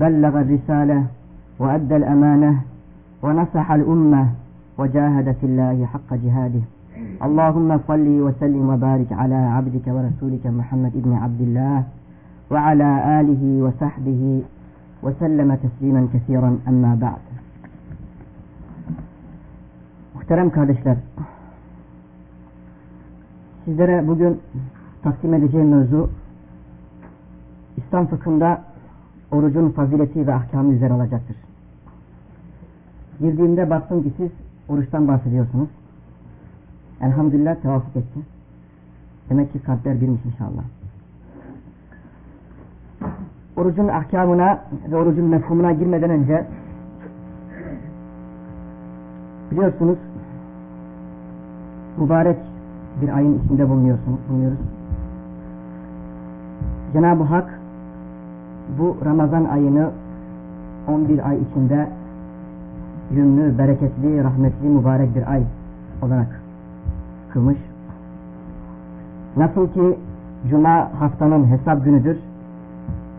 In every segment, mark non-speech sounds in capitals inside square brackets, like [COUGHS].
بلغ الرسالة وأدى الأمانة ونصح الأمة وجاهد في الله حق جهاده. اللهم صل وسلم وبارك على عبدك ورسولك محمد بن عبد الله وعلى آله وصحبه وسلم تسليما كثيرا. أما بعد. Muhterem kardeşler, sizlere bugün takdim edeceğim mevzu İslam fıkhında orucun fazileti ve ahkamı üzere olacaktır. Girdiğimde baktım ki siz oruçtan bahsediyorsunuz. Elhamdülillah tevafuk etti. Demek ki kalpler birmiş inşallah. Orucun ahkamına ve orucun mefhumuna girmeden önce biliyorsunuz mübarek bir ayın içinde bulunuyorsunuz, bulunuyoruz. Cenab-ı Hak bu Ramazan ayını 11 ay içinde yünlü, bereketli, rahmetli, mübarek bir ay olarak kılmış. Nasıl ki Cuma haftanın hesap günüdür,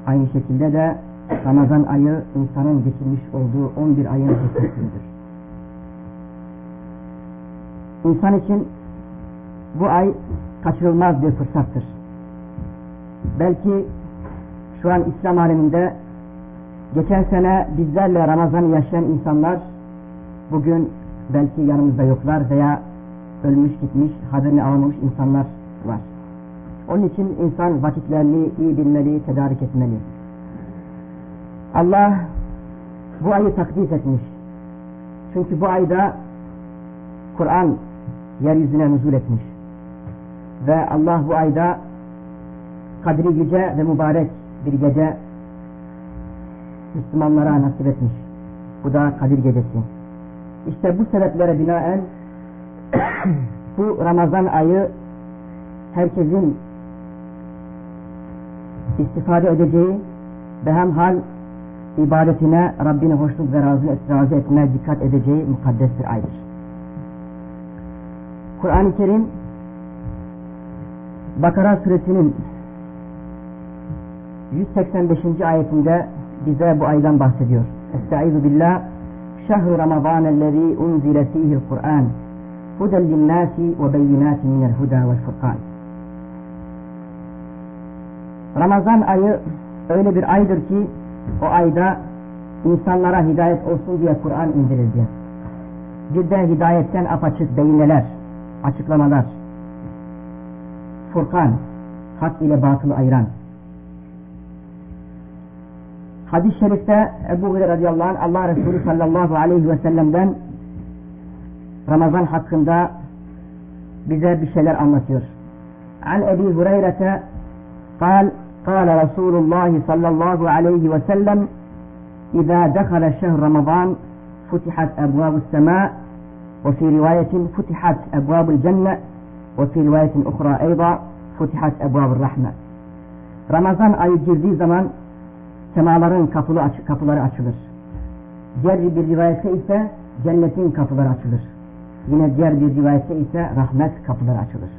aynı şekilde de Ramazan ayı insanın geçirmiş olduğu 11 ayın hesap günüdür. İnsan için bu ay kaçırılmaz bir fırsattır. Belki şu an İslam aleminde geçen sene bizlerle Ramazan'ı yaşayan insanlar bugün belki yanımızda yoklar veya ölmüş gitmiş haberini alamamış insanlar var. Onun için insan vakitlerini iyi bilmeli, tedarik etmeli. Allah bu ayı takdis etmiş. Çünkü bu ayda Kur'an yeryüzüne nüzul etmiş. Ve Allah bu ayda kadri yüce ve mübarek bir gece Müslümanlara nasip etmiş. Bu da Kadir Gecesi. İşte bu sebeplere binaen [COUGHS] bu Ramazan ayı herkesin istifade edeceği ve hem hal ibadetine Rabbini hoşnut ve razı, razı etmeye dikkat edeceği mukaddes bir aydır. Kur'an-ı Kerim Bakara suresinin 185. ayetinde bize bu aydan bahsediyor. Estaizu billah Şehru Ramazan ellezî unzile fîhil Kur'an huden linnâsi ve beyinâti minel huda vel furkan Ramazan ayı öyle bir aydır ki o ayda insanlara hidayet olsun diye Kur'an indirildi. Bir de hidayetten apaçık beyinler, açıklamalar. Furkan, hak ile batılı ayıran. Hadis-i şerifte Ebu Hureyre radıyallahu anh Allah Resulü sallallahu aleyhi ve sellem'den Ramazan hakkında bize bir şeyler anlatıyor. An Ebi Hureyre'te قال قال رسول الله صلى الله عليه وسلم إذا دخل شهر رمضان فتحت أبواب السماء وفي رواية فتحت أبواب الجنة وفي رواية أخرى أيضا فتحت أبواب الرحمة Ramazan ayı girdiği zaman semaların kapılı kapıları açılır. Diğer bir rivayette ise cennetin kapıları açılır. Yine diğer bir rivayette ise rahmet kapıları açılır.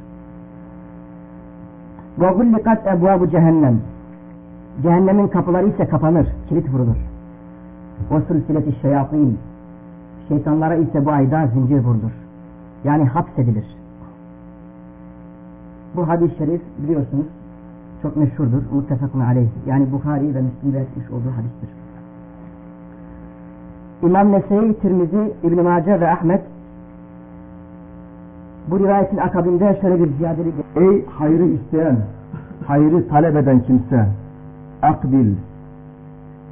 Gullikat ebvabu cehennem. Cehennemin kapıları ise kapanır, kilit vurulur. Sülsileti şeyatin. Şeytanlara ise bu ayda zincir vurulur. Yani hapsedilir. Bu hadis-i şerif biliyorsunuz çok meşhurdur. Muttefakun aleyh. Yani Bukhari ve Müslim etmiş olduğu hadistir. İmam Nese'yi, Tirmizi, İbn-i Mace ve Ahmet bu rivayetin akabinde şöyle bir ziyadelik Ey hayrı isteyen, hayrı talep eden kimse, akbil,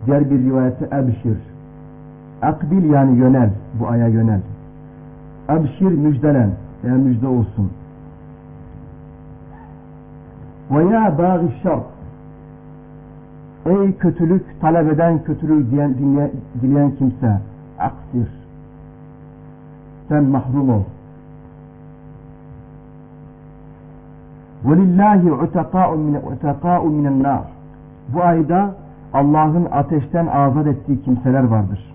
diğer bir rivayette ebşir. Akbil yani yönel, bu aya yönel. Ebşir müjdelen, veya müjde olsun. Ve ya bâgi şart, Ey kötülük talep eden kötülük diyen, dinle, dileyen kimse aksir. Sen mahrum ol. وَلِلَّهِ عُتَقَاءُ مِنَ النَّارِ Bu ayda Allah'ın ateşten azat ettiği kimseler vardır.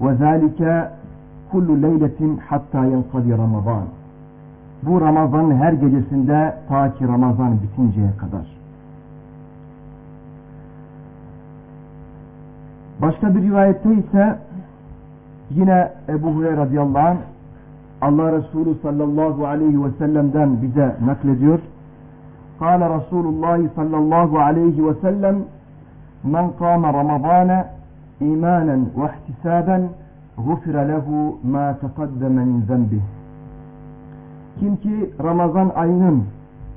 وَذَٰلِكَ kullu leyletin hatta yenqadi Ramazan. Bu Ramazan'ın her gecesinde ta ki Ramazan bitinceye kadar. Başka bir rivayette ise yine Ebu Hureyre radıyallahu anh Allah Resulü sallallahu aleyhi ve sellem'den bize naklediyor. Kale Resulullah sallallahu aleyhi ve sellem men kâme Ramazâne imanen ve ihtisaben gufire lehu ma teqaddeme min zembih. Kim ki Ramazan ayının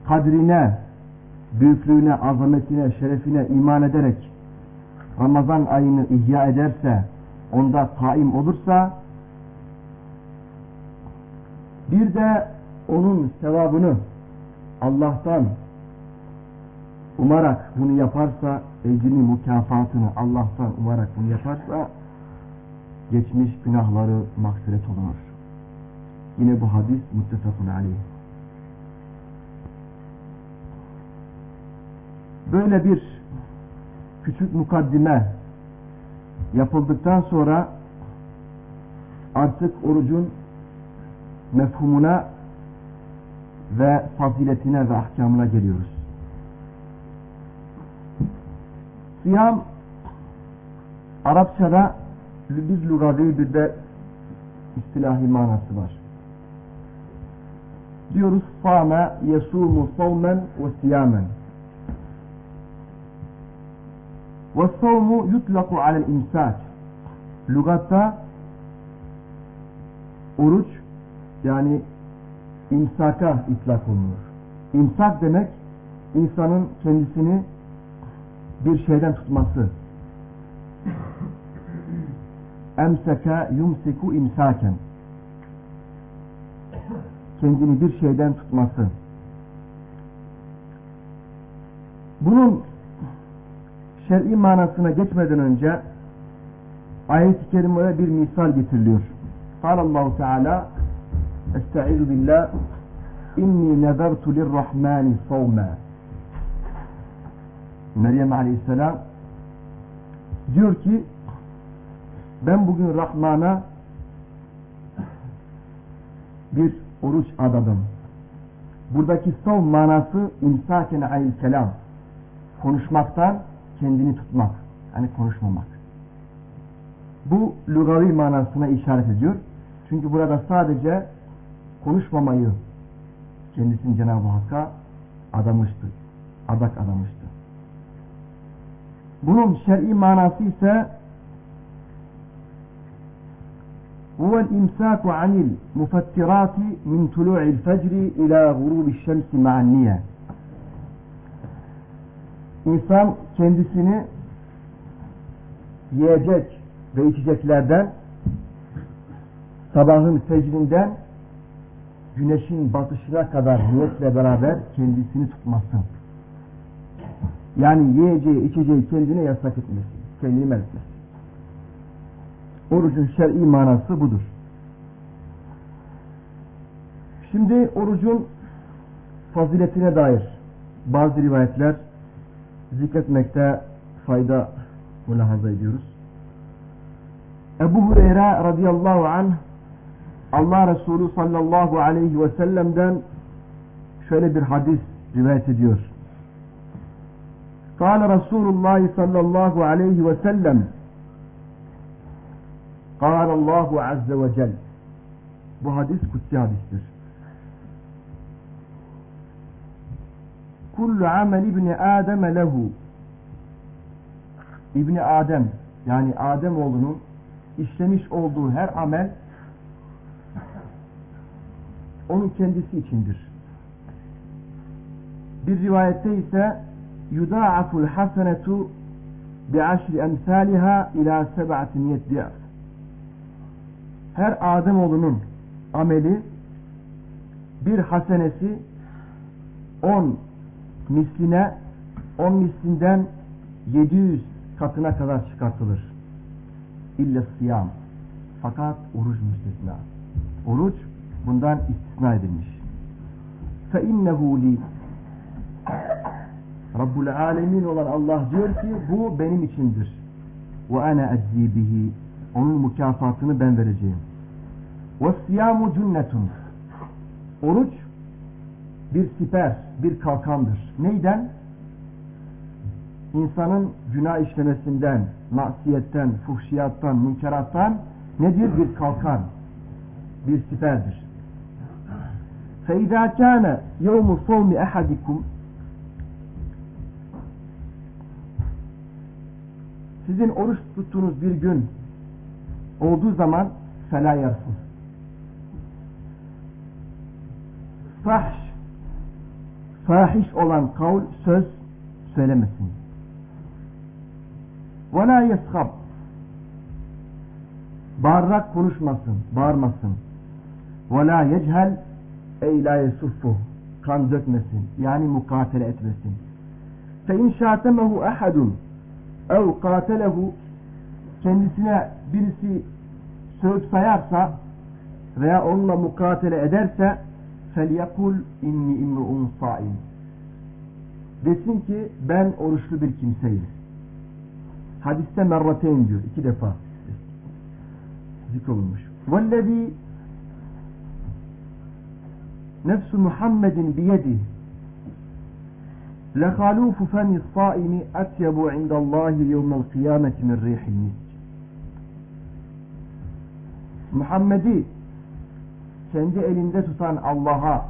kadrine, büyüklüğüne, azametine, şerefine iman ederek Ramazan ayını ihya ederse, onda taim olursa, bir de onun sevabını Allah'tan umarak bunu yaparsa, ecrini, mükafatını Allah'tan umarak bunu yaparsa, geçmiş günahları mağfiret olunur. Yine bu hadis muttefakun aleyh. Böyle bir küçük mukaddime yapıldıktan sonra artık orucun mefhumuna ve faziletine ve ahkamına geliyoruz. Siyam Arapçada bir lugavi bir de istilahi manası var. Diyoruz fâme yesûmu savmen ve siyamen. Ve savmu yutlaku alel imsak. Lugatta oruç yani imsaka itlak olunur. İmsak demek insanın kendisini bir şeyden tutması. Emseke yumsiku imsaken. Kendini bir şeyden tutması. Bunun şer'i manasına geçmeden önce ayet-i kerimeye bir misal getiriliyor. Allahu Teala Estaizu billah İnni nezertu lirrahmani savma Meryem Aleyhisselam diyor ki ben bugün Rahman'a bir oruç adadım. Buradaki savm manası imsaken ayil kelam. Konuşmaktan kendini tutmak. Yani konuşmamak. Bu lugavi manasına işaret ediyor. Çünkü burada sadece konuşmamayı kendisini Cenab-ı Hakk'a adamıştı. Adak adamıştı. Bunun şer'i manası ise هو الإمساك عن المفترات من طلوع الفجر إلى غروب الشمس مع النية İnsan kendisini yiyecek ve içeceklerden sabahın fecrinden güneşin batışına kadar niyetle beraber kendisini tutmasın. Yani yiyeceği, içeceği kendine yasak etmesi, kendini men etmesi. Orucun şer'i manası budur. Şimdi orucun faziletine dair bazı rivayetler zikretmekte fayda mülahaza ediyoruz. Ebu Hureyre radıyallahu anh Allah Resulü sallallahu aleyhi ve sellem'den şöyle bir hadis rivayet ediyor. Kale Resulullah sallallahu aleyhi ve sellem وسلم قال الله عز وجل bu hadis kutsi hadistir. Kullu amel ibni Adem lehu İbni Adem yani Adem oğlunun işlemiş olduğu her amel onun kendisi içindir. Bir rivayette ise yudâ'aful hasenetu bi'aşri emsâliha ila seb'ati niyet di'af. her Ademoğlunun ameli bir hasenesi on misline on mislinden 700 katına kadar çıkartılır. İlle siyam. Fakat oruç müstesna. Oruç bundan istisna edilmiş. Fe innehu li Rabbul alemin olan Allah diyor ki bu benim içindir. Ve ana eczi bihi. Onun mükafatını ben vereceğim. وَالسِّيَامُ جُنَّةٌ Oruç bir siper, bir kalkandır. Neyden? İnsanın günah işlemesinden, masiyetten, fuhşiyattan, münkerattan nedir? Bir kalkan, bir siperdir. فَاِذَا كَانَ يَوْمُ صَوْمِ اَحَدِكُمْ Sizin oruç tuttuğunuz bir gün olduğu zaman فَلَا يَرْفُزْ Fahş fahiş olan kavl, söz söylemesin. وَلَا يَسْخَبْ Bağırarak konuşmasın, bağırmasın. وَلَا يَجْهَلْ اَيْ لَا يَسُفُّهُ Kan dökmesin, yani mukatele etmesin. فَاِنْ شَاتَمَهُ اَحَدٌ اَوْ قَاتَلَهُ Kendisine birisi söğüt sayarsa veya onunla mukatele ederse فَلْيَقُلْ اِنِّي اِمْرُؤُنْ صَائِمْ Desin ki ben oruçlu bir kimseyim. Hadiste merrateyn diyor. iki defa zikrolunmuş. وَالَّذ۪ي نفس محمد بيده لخالوف فم الصائم أتيب عند الله يوم القيامة من ريح المسك Muhammed'i kendi elinde tutan Allah'a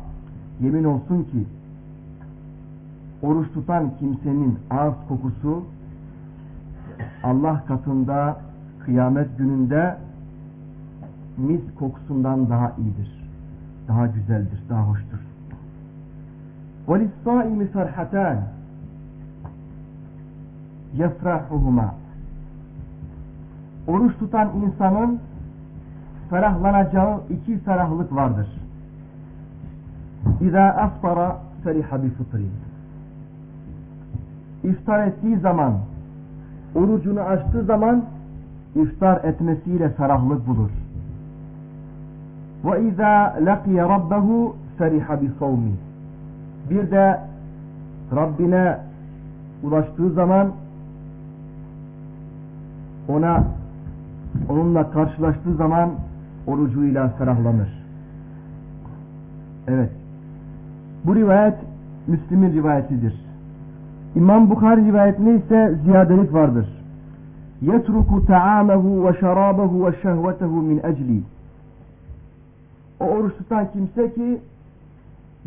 yemin olsun ki oruç tutan kimsenin ağız kokusu Allah katında kıyamet gününde mis kokusundan daha iyidir. Daha güzeldir, daha hoştur. وَلِلصَّائِمِ فَرْحَتَانِ يَفْرَحُهُمَا Oruç tutan insanın ferahlanacağı iki ferahlık vardır. İza asfara feriha bi fıtri. İftar ettiği zaman, orucunu açtığı zaman iftar etmesiyle ferahlık bulur. Ve izâ laqiye rabbehu feriha bi savmi. Bir de Rabbine ulaştığı zaman ona onunla karşılaştığı zaman orucuyla ferahlanır. Evet. Bu rivayet Müslim'in rivayetidir. İmam Bukhari rivayetinde ise ziyadelik vardır. يَتْرُكُ تَعَامَهُ وَشَرَابَهُ وَشَهْوَتَهُ مِنْ اَجْلِي O oruç tutan kimse ki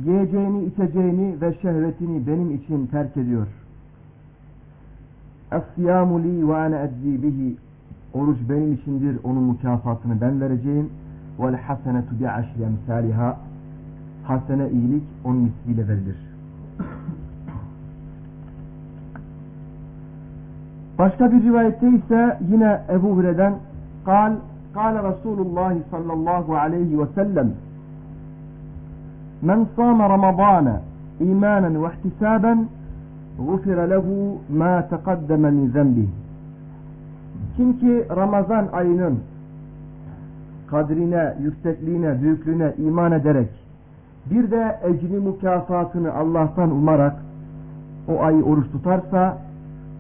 yiyeceğini, içeceğini ve şehvetini benim için terk ediyor. اَصْيَامُ لِي وَاَنَا اَجْزِي بِهِ Oruç benim içindir, onun mükafatını ben vereceğim. وَالْحَسَنَةُ بِعَشْرِ اَمْسَالِهَا Hasene iyilik onun misliyle verilir. Başka bir rivayette ise yine Ebu Hureyre'den قال قال رسول الله صلى الله عليه وسلم من صام رمضان إيمانا واحتسابا غفر له ما تقدم من ذنبه kim ki Ramazan ayının kadrine, yüksekliğine, büyüklüğüne iman ederek bir de ecri mükafatını Allah'tan umarak o ayı oruç tutarsa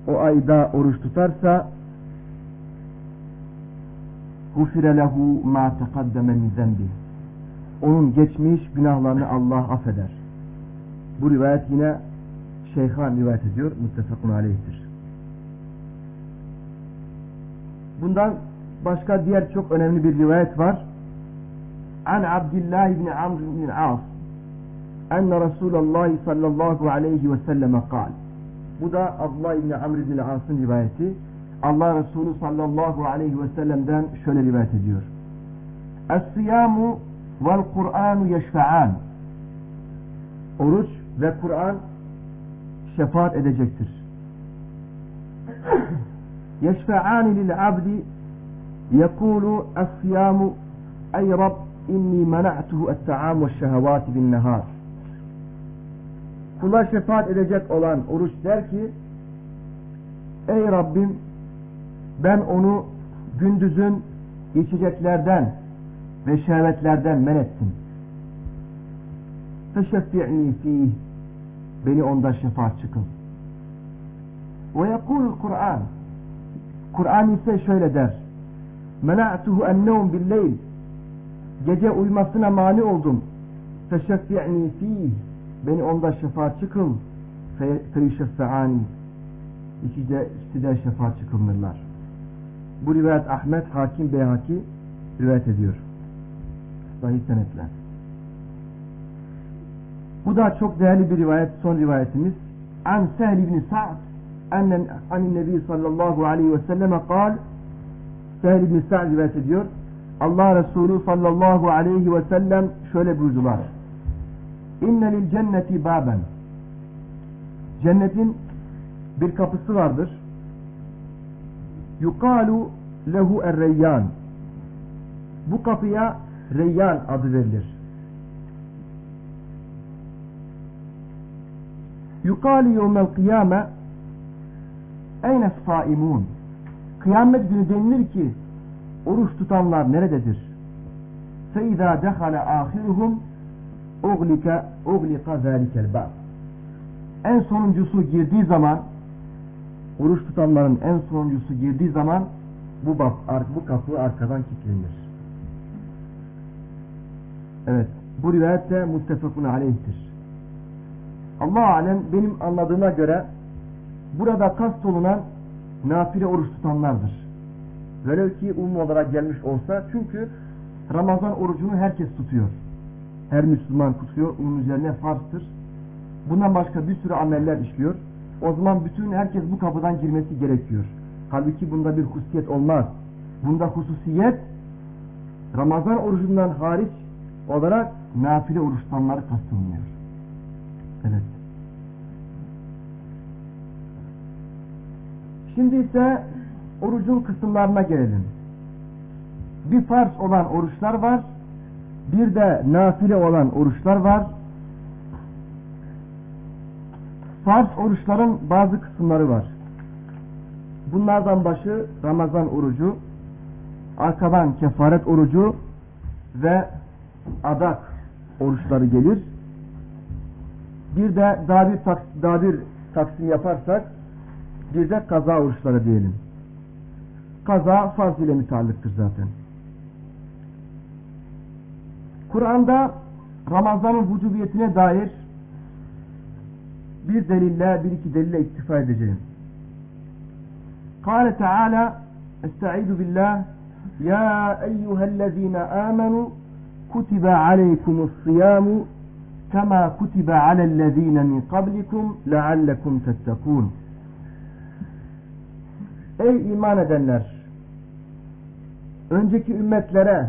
o ayda oruç tutarsa gufire lehu ma teqaddeme min zembi onun geçmiş günahlarını Allah affeder. Bu rivayet yine Şeyhan rivayet ediyor. Muttefakun aleyhtir. Bundan başka diğer çok önemli bir rivayet var. An Abdullah ibn Amr ibn As enne Resulullah sallallahu aleyhi ve selleme kal. Bu da Abdullah ibn Amr ibn As'ın rivayeti. Allah Resulü sallallahu aleyhi ve sellem'den şöyle rivayet ediyor. Es-siyamu vel Kur'anu yeşfe'an. Oruç ve Kur'an şefaat edecektir. يشفعان للعبد يقول الصيام أي رب إني منعته الطعام والشهوات بالنهار Kula şefaat edecek olan oruç der ki ey Rabbim ben onu gündüzün içeceklerden ve şehvetlerden men ettim. Feşeffi'ni fih beni onda şefaatçi kıl. Ve yekulul Kur'an Kur'an ise şöyle der. Mena'tuhu ennevm billeyl Gece uymasına mani oldum. Feşeffi'ni fih beni onda şefaatçi kıl. Feyşeffe'ani İkisi de, ikisi de şefaatçi kılınırlar. Bu rivayet Ahmet Hakim Beyhaki rivayet ediyor. Sahih senetle. Bu da çok değerli bir rivayet, son rivayetimiz. An Sehl ibn Sa'd annen anin Nebi sallallahu aleyhi ve selleme kal Sehl ibn Sa'd ediyor. Allah Resulü sallallahu aleyhi ve sellem şöyle buyurdular. İnne lil cenneti baben. Cennetin bir kapısı vardır. Yukalu lehu er-reyyan. Bu kapıya Reyyan adı verilir. Yukalu yevmel kıyame Eyne saimun? Kıyamet günü denilir ki oruç tutanlar nerededir? Feiza dehale ahiruhum uglika uglika zalikel bab. En sonuncusu girdiği zaman oruç tutanların en sonuncusu girdiği zaman bu, bab, bu kapı arkadan kilitlenir. Evet. Bu rivayet de muttefakun aleyhtir. Allah alem benim anladığıma göre burada kast olunan nafile oruç tutanlardır. Velev ki umum olarak gelmiş olsa çünkü Ramazan orucunu herkes tutuyor. Her Müslüman tutuyor. Onun üzerine farstır. Bundan başka bir sürü ameller işliyor. O zaman bütün herkes bu kapıdan girmesi gerekiyor. Halbuki bunda bir hususiyet olmaz. Bunda hususiyet Ramazan orucundan hariç olarak nafile oruç tutanları kastılmıyor. Evet. Şimdi ise orucun kısımlarına gelelim. Bir farz olan oruçlar var. Bir de nafile olan oruçlar var. Farz oruçların bazı kısımları var. Bunlardan başı Ramazan orucu, arkadan kefaret orucu ve adak oruçları gelir. Bir de daha bir, daha bir taksim yaparsak bir de kaza oruçları diyelim. Kaza farz ile müteallıktır zaten. Kur'an'da Ramazan'ın vücubiyetine dair bir delille, bir iki delille iktifa edeceğim. Kale Teala Estaizu billah Ya eyyühellezine amenu kutibe aleykumus kema kutibe alellezine min kablikum leallekum tettekun Ey iman edenler! Önceki ümmetlere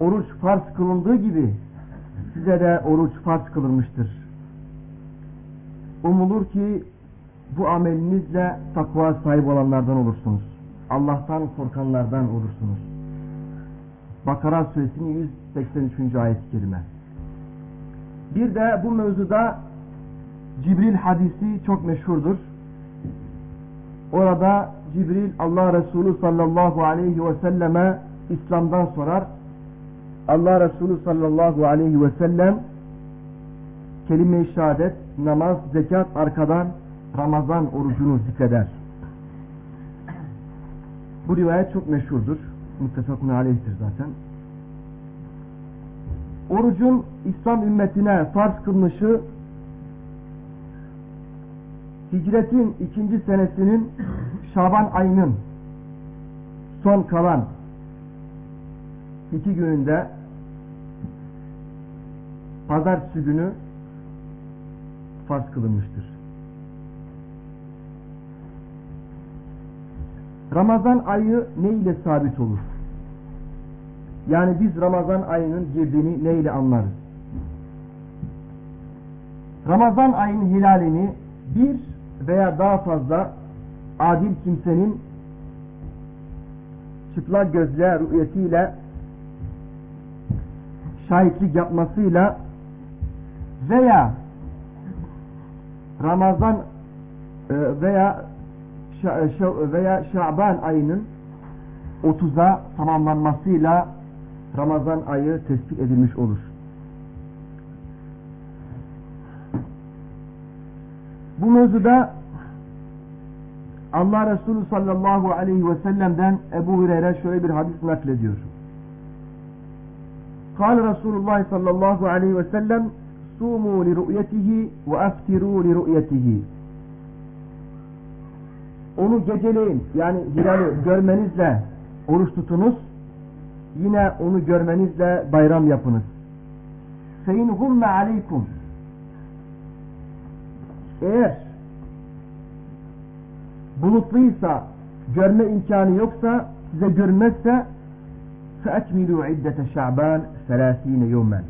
oruç farz kılındığı gibi size de oruç farz kılınmıştır. Umulur ki bu amelinizle takva sahibi olanlardan olursunuz. Allah'tan korkanlardan olursunuz. Bakara suresinin 183. ayet-i kerime. Bir de bu mevzuda Cibril hadisi çok meşhurdur. Orada Cibril Allah Resulü sallallahu aleyhi ve selleme İslam'dan sorar. Allah Resulü sallallahu aleyhi ve sellem kelime-i şehadet, namaz, zekat arkadan Ramazan orucunu zikreder. Bu rivayet çok meşhurdur. Muttefakun aleyhtir zaten. Orucun İslam ümmetine farz kılmışı hicretin ikinci senesinin Şaban ayının son kalan iki gününde pazartesi günü farz kılınmıştır. Ramazan ayı ne ile sabit olur? Yani biz Ramazan ayının girdiğini ne ile anlarız? Ramazan ayının hilalini bir veya daha fazla adil kimsenin çıplak gözle rüyetiyle şahitlik yapmasıyla veya Ramazan e, veya veya Şaban ayının 30'a tamamlanmasıyla Ramazan ayı tespit edilmiş olur. Bu mevzuda Allah Resulü sallallahu aleyhi ve sellem'den Ebu Hureyre şöyle bir hadis naklediyor. Kal Resulullah sallallahu aleyhi ve sellem sumu li ru'yetihi ve aftiru li ru'yetihi. Onu geceleyin yani hilali görmenizle oruç tutunuz. Yine onu görmenizle bayram yapınız. Fein humme aleykum. Eğer bulutluysa görme imkanı yoksa size görmezse فَاَكْمِلُوا عِدَّةَ شَعْبَانِ سَلَاس۪ينَ يَوْمًا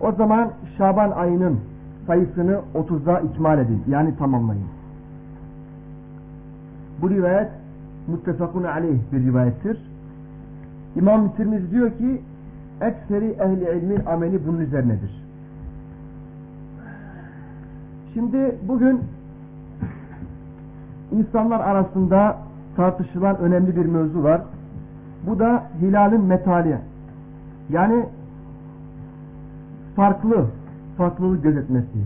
O zaman Şaban ayının sayısını 30'da ikmal edin. Yani tamamlayın. Bu rivayet muttefakun aleyh bir rivayettir. İmam Tirmizi diyor ki ekseri ehli ilmin ameli bunun üzerinedir. Şimdi bugün insanlar arasında tartışılan önemli bir mevzu var. Bu da hilalin metali. Yani farklı, farklılık gözetmesi.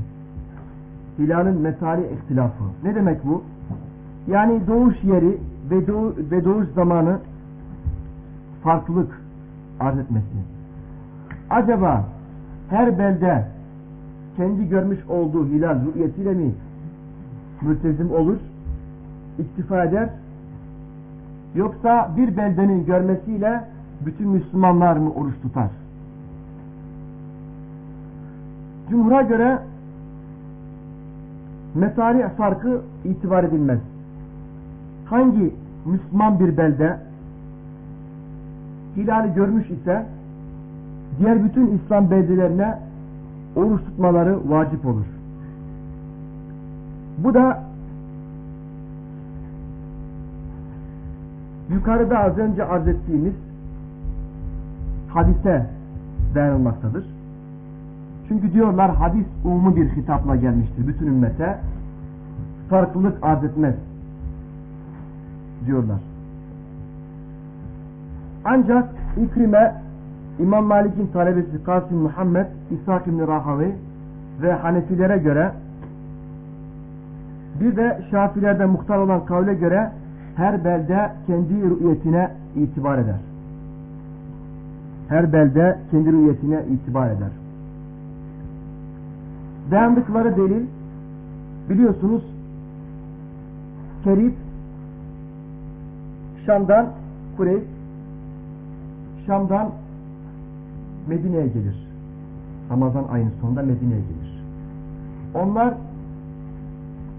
Hilalin metali ihtilafı. Ne demek bu? Yani doğuş yeri ve, doğu, ve doğuş zamanı farklılık arz etmesi. Acaba her belde kendi görmüş olduğu hilal rü'yetiyle mi mültezim olur, iktifa eder Yoksa bir beldenin görmesiyle bütün Müslümanlar mı oruç tutar? Cumhur'a göre metari farkı itibar edilmez. Hangi Müslüman bir belde hilali görmüş ise diğer bütün İslam beldelerine oruç tutmaları vacip olur. Bu da yukarıda az önce arz ettiğimiz hadise dayanılmaktadır. Çünkü diyorlar hadis umumu bir hitapla gelmiştir bütün ümmete. Farklılık arz etmez diyorlar. Ancak İkrime İmam Malik'in talebesi Kasım Muhammed, İshak İbni Rahavi ve Hanefilere göre bir de Şafilerden muhtar olan kavle göre her belde kendi rü'yetine itibar eder. Her belde kendi rü'yetine itibar eder. Dayandıkları delil biliyorsunuz Kerib Şam'dan Kureyş Şam'dan Medine'ye gelir. Ramazan ayının sonunda Medine'ye gelir. Onlar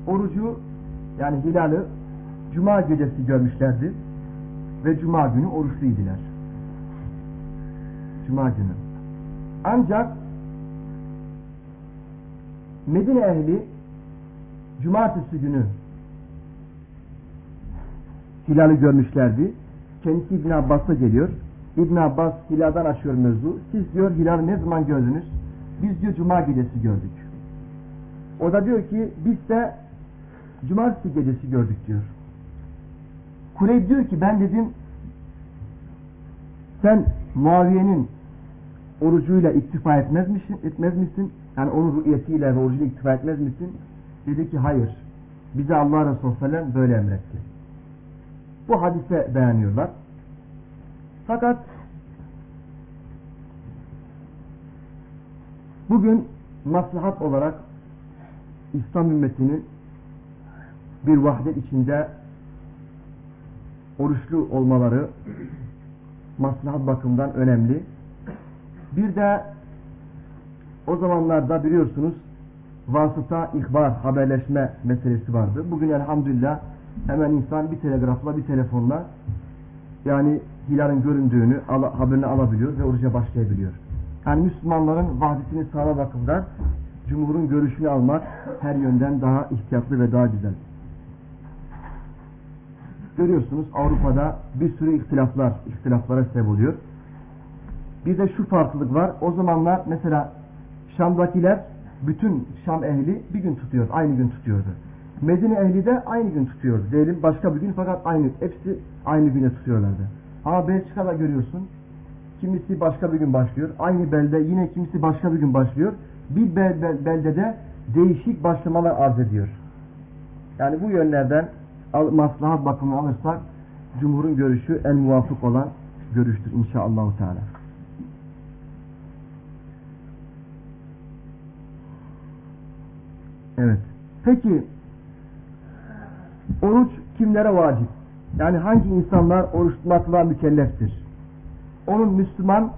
orucu yani hilali Cuma gecesi görmüşlerdi ve Cuma günü oruçluydular. Cuma günü. Ancak Medine ehli Cumartesi günü hilali görmüşlerdi. Kendisi İbn Abbas'a geliyor. İbn Abbas hilaldan açıyor mevzu. Siz diyor hilali ne zaman gördünüz? Biz diyor Cuma gecesi gördük. O da diyor ki biz de Cumartesi gecesi gördük diyor. Kureyb diyor ki ben dedim sen Muaviye'nin orucuyla iktifa etmez misin? Etmez misin? Yani onun rüyetiyle ve orucuyla iktifa etmez misin? Dedi ki hayır. Bize Allah Resulü Sellem böyle emretti. Bu hadise beğeniyorlar. Fakat bugün maslahat olarak İslam ümmetinin bir vahdet içinde oruçlu olmaları maslahat bakımından önemli. Bir de o zamanlarda biliyorsunuz vasıta, ihbar, haberleşme meselesi vardı. Bugün elhamdülillah hemen insan bir telegrafla, bir telefonla yani hilalin göründüğünü haberini alabiliyor ve oruca başlayabiliyor. Yani Müslümanların vahdetini sağla bakımdan Cumhur'un görüşünü almak her yönden daha ihtiyatlı ve daha güzel. Görüyorsunuz Avrupa'da bir sürü ihtilaflar, ihtilaflara sebep oluyor. Bir de şu farklılık var. O zamanlar mesela Şam'dakiler bütün Şam ehli bir gün tutuyor. Aynı gün tutuyordu. Medine ehli de aynı gün tutuyor. Diyelim başka bir gün fakat aynı. Hepsi aynı güne tutuyorlardı. Ama Belçika'da görüyorsun. Kimisi başka bir gün başlıyor. Aynı belde yine kimisi başka bir gün başlıyor. Bir bel, bel, beldede değişik başlamalar arz ediyor. Yani bu yönlerden maslahat bakımını alırsak Cumhur'un görüşü en muvafık olan görüştür inşallah. Teala. Evet. Peki oruç kimlere vacip? Yani hangi insanlar oruç tutmakla mükelleftir? Onun Müslüman,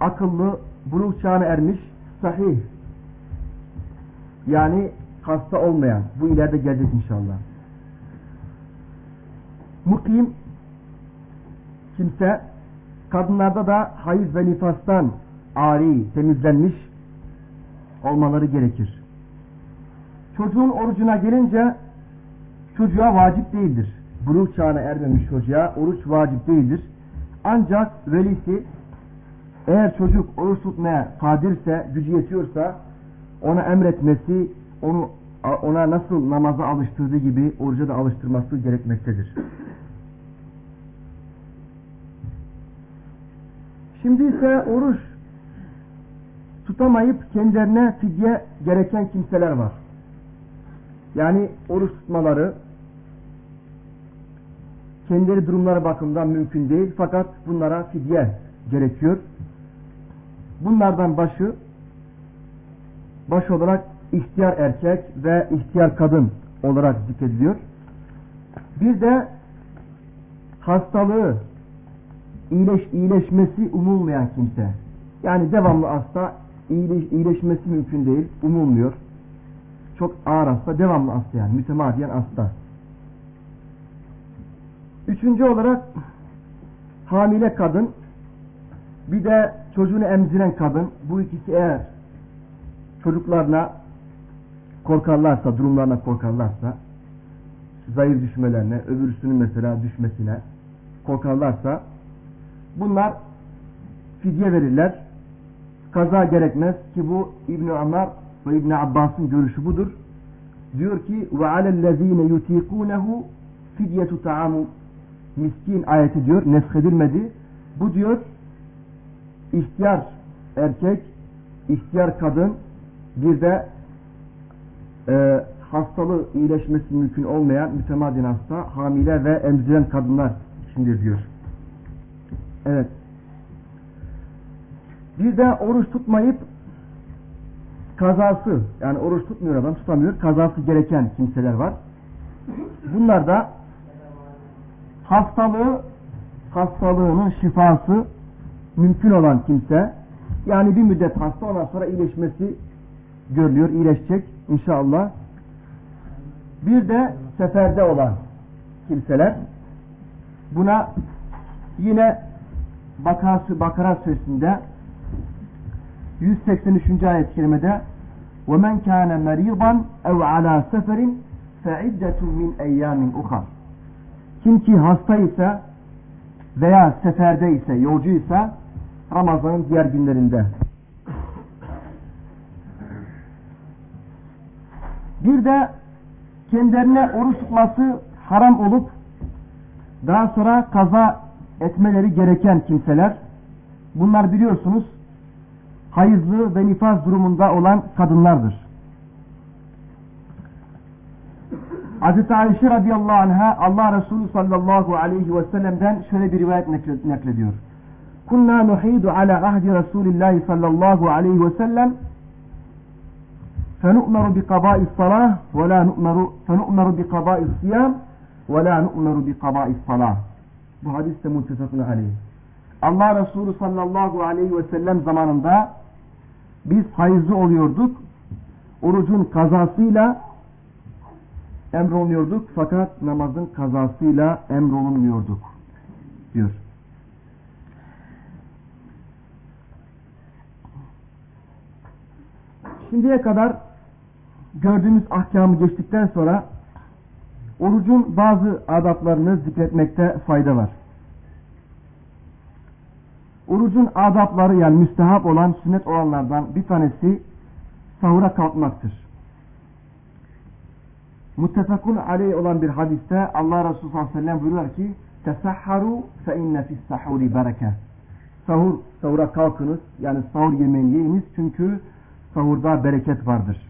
akıllı, buluğ çağına ermiş, sahih. Yani hasta olmayan. Bu ileride gelecek inşallah. Mukim kimse kadınlarda da hayız ve nifastan ari, temizlenmiş olmaları gerekir. Çocuğun orucuna gelince çocuğa vacip değildir. Buluğ çağına ermemiş çocuğa oruç vacip değildir. Ancak velisi eğer çocuk oruç tutmaya kadirse, gücü yetiyorsa ona emretmesi, onu ona nasıl namaza alıştırdığı gibi oruca da alıştırması gerekmektedir. Şimdi ise oruç tutamayıp kendilerine fidye gereken kimseler var. Yani oruç tutmaları kendileri durumları bakımından mümkün değil fakat bunlara fidye gerekiyor. Bunlardan başı baş olarak ihtiyar erkek ve ihtiyar kadın olarak zikrediliyor. Bir de hastalığı iyileş, iyileşmesi umulmayan kimse. Yani devamlı hasta iyileş, iyileşmesi mümkün değil, umulmuyor. Çok ağır hasta, devamlı hasta yani, mütemadiyen hasta. Üçüncü olarak hamile kadın, bir de çocuğunu emziren kadın, bu ikisi eğer çocuklarına korkarlarsa, durumlarına korkarlarsa, zayıf düşmelerine, öbürsünün mesela düşmesine korkarlarsa, bunlar fidye verirler. Kaza gerekmez ki bu İbn Ömer ve İbn Abbas'ın görüşü budur. Diyor ki ve alellezine yutikunehu fidyetu taamu miskin ayeti diyor neshedilmedi. Bu diyor ihtiyar erkek, ihtiyar kadın bir de e, hastalığı iyileşmesi mümkün olmayan mütemadin hasta, hamile ve emziren kadınlar içindir diyor. Evet. Bir de oruç tutmayıp kazası yani oruç tutmuyor adam tutamıyor kazası gereken kimseler var. Bunlar da hastalığı hastalığının şifası mümkün olan kimse yani bir müddet hasta ondan sonra iyileşmesi görülüyor. iyileşecek inşallah. Bir de seferde olan kimseler buna yine Bakara, Bakara suresinde 183. ayet-i kerimede وَمَنْ كَانَ مَرِيضًا اَوْ عَلَى سَفَرٍ فَعِدَّةٌ مِنْ اَيَّامٍ اُخَرٍ Kim ki hasta ise veya seferde ise, yolcu ise Ramazan'ın diğer günlerinde. Bir de kendilerine oruç tutması haram olup daha sonra kaza etmeleri gereken kimseler, bunlar biliyorsunuz hayızlı ve nifaz durumunda olan kadınlardır. Hazreti Ayşe radıyallahu anh'a Allah Resulü sallallahu aleyhi ve sellem'den şöyle bir rivayet naklediyor. Kunna nuhidu ala ahdi Resulillahi sallallahu aleyhi ve sellem fenu'meru bi kaba'i salah ve la nu'meru fenu'meru bi kaba'i siyam ve la nu'meru bi bu hadis de muttefakun aleyh. Allah Resulü sallallahu aleyhi ve sellem zamanında biz hayızlı oluyorduk. Orucun kazasıyla emrolunuyorduk fakat namazın kazasıyla emrolunmuyorduk diyor. Şimdiye kadar gördüğümüz ahkamı geçtikten sonra orucun bazı adaplarını zikretmekte fayda var. Orucun adapları yani müstehap olan sünnet olanlardan bir tanesi sahura kalkmaktır. muttefakun aleyh olan bir hadiste Allah Resulü sallallahu aleyhi ve sellem buyuruyor ki tesahharu fe inne fis sahuri bereke sahur, sahura kalkınız yani sahur yemeğini yiyiniz çünkü sahurda bereket vardır.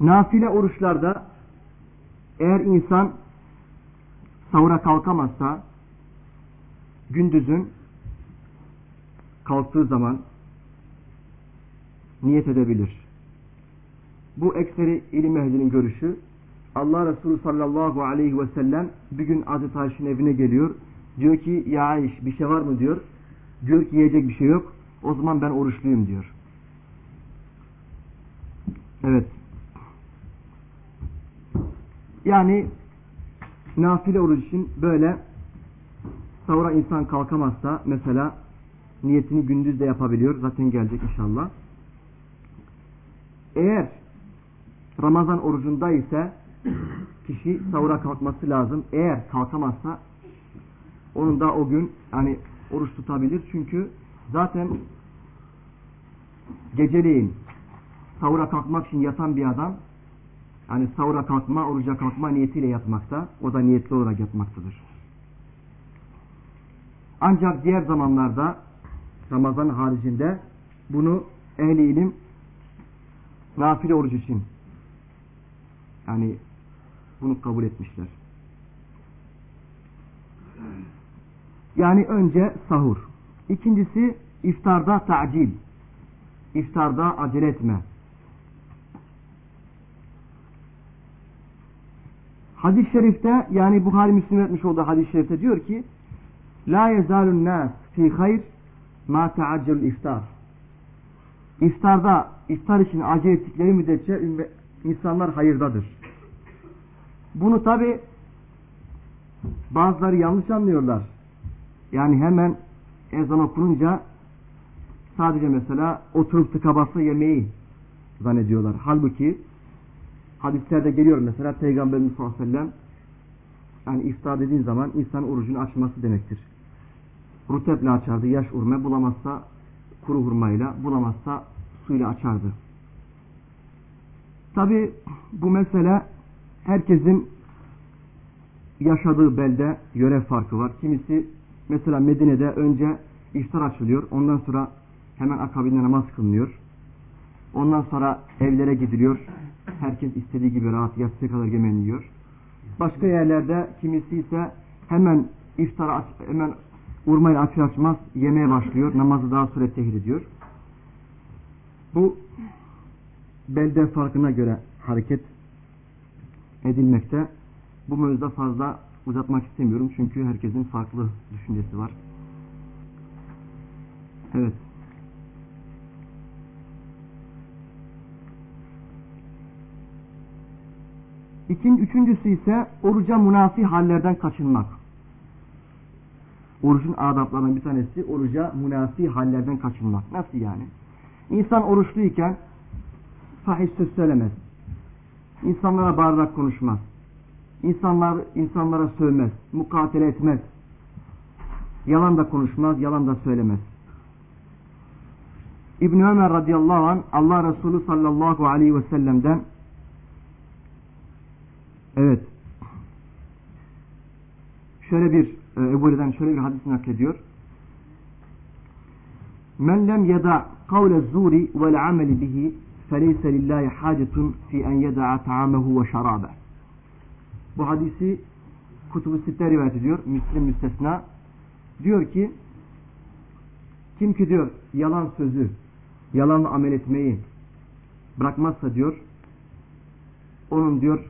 Nafile oruçlarda eğer insan sahura kalkamazsa gündüzün kalktığı zaman niyet edebilir. Bu ekseri ilim ehlinin görüşü. Allah Resulü sallallahu aleyhi ve sellem bir gün Hazreti Ayşe'nin evine geliyor. Diyor ki ya Ayş bir şey var mı diyor. Diyor ki yiyecek bir şey yok. O zaman ben oruçluyum diyor. Evet. Yani nafile oruç için böyle sahura insan kalkamazsa mesela niyetini gündüz de yapabiliyor. Zaten gelecek inşallah. Eğer Ramazan orucunda ise kişi sahura kalkması lazım. Eğer kalkamazsa onun da o gün yani oruç tutabilir. Çünkü zaten geceleyin sahura kalkmak için yatan bir adam yani sahura kalkma, oruca kalkma niyetiyle yatmakta. O da niyetli olarak yatmaktadır. Ancak diğer zamanlarda Ramazan haricinde bunu ehli ilim nafile oruç için yani bunu kabul etmişler. Yani önce sahur. İkincisi iftarda ta'cil. İftarda acele etme. Hadis-i şerifte yani Buhari Müslim etmiş olduğu hadis-i şerifte diyor ki La yezalun nas fi hayr ma teaccel iftar. İftarda, iftar için acele ettikleri müddetçe insanlar hayırdadır. Bunu tabi bazıları yanlış anlıyorlar. Yani hemen ezan okununca sadece mesela oturup tıka basa yemeği zannediyorlar. Halbuki hadislerde geliyor mesela Peygamberimiz sallallahu aleyhi ve sellem yani iftar dediğin zaman insan orucunu açması demektir. Ruteple açardı, yaş urme bulamazsa kuru hurmayla, bulamazsa suyla açardı. Tabi bu mesele herkesin yaşadığı belde yöre farkı var. Kimisi mesela Medine'de önce iftar açılıyor. Ondan sonra hemen akabinde namaz kılınıyor. Ondan sonra evlere gidiliyor. Herkes istediği gibi rahat yatsıya kadar yemeğini yiyor. Başka yerlerde kimisi ise hemen iftara aç, hemen urmayla açır açmaz yemeye başlıyor. Namazı daha süre tehir ediyor. Bu belde farkına göre hareket edilmekte. Bu mevzuda fazla uzatmak istemiyorum. Çünkü herkesin farklı düşüncesi var. Evet. İkinci, üçüncüsü ise oruca munafi hallerden kaçınmak. Orucun adaplarından bir tanesi oruca munafi hallerden kaçınmak. Nasıl yani? İnsan oruçluyken fahiş söz söylemez. İnsanlara bağırarak konuşmaz. İnsanlar, insanlara sövmez. Mukatele etmez. Yalan da konuşmaz, yalan da söylemez. İbn Ömer radıyallahu an Allah Resulü sallallahu aleyhi ve sellem'den evet şöyle bir e, Ebu Hureyre'den şöyle bir hadis naklediyor. Men lem yeda kavle zuri vel ameli bihi feleyse lillahi hacetun fi en yeda'a ta'amehu ve şarabe. Bu hadisi kutubu sitte rivayet ediyor. Müslim müstesna. Diyor ki kim ki diyor yalan sözü, yalanla amel etmeyi bırakmazsa diyor onun diyor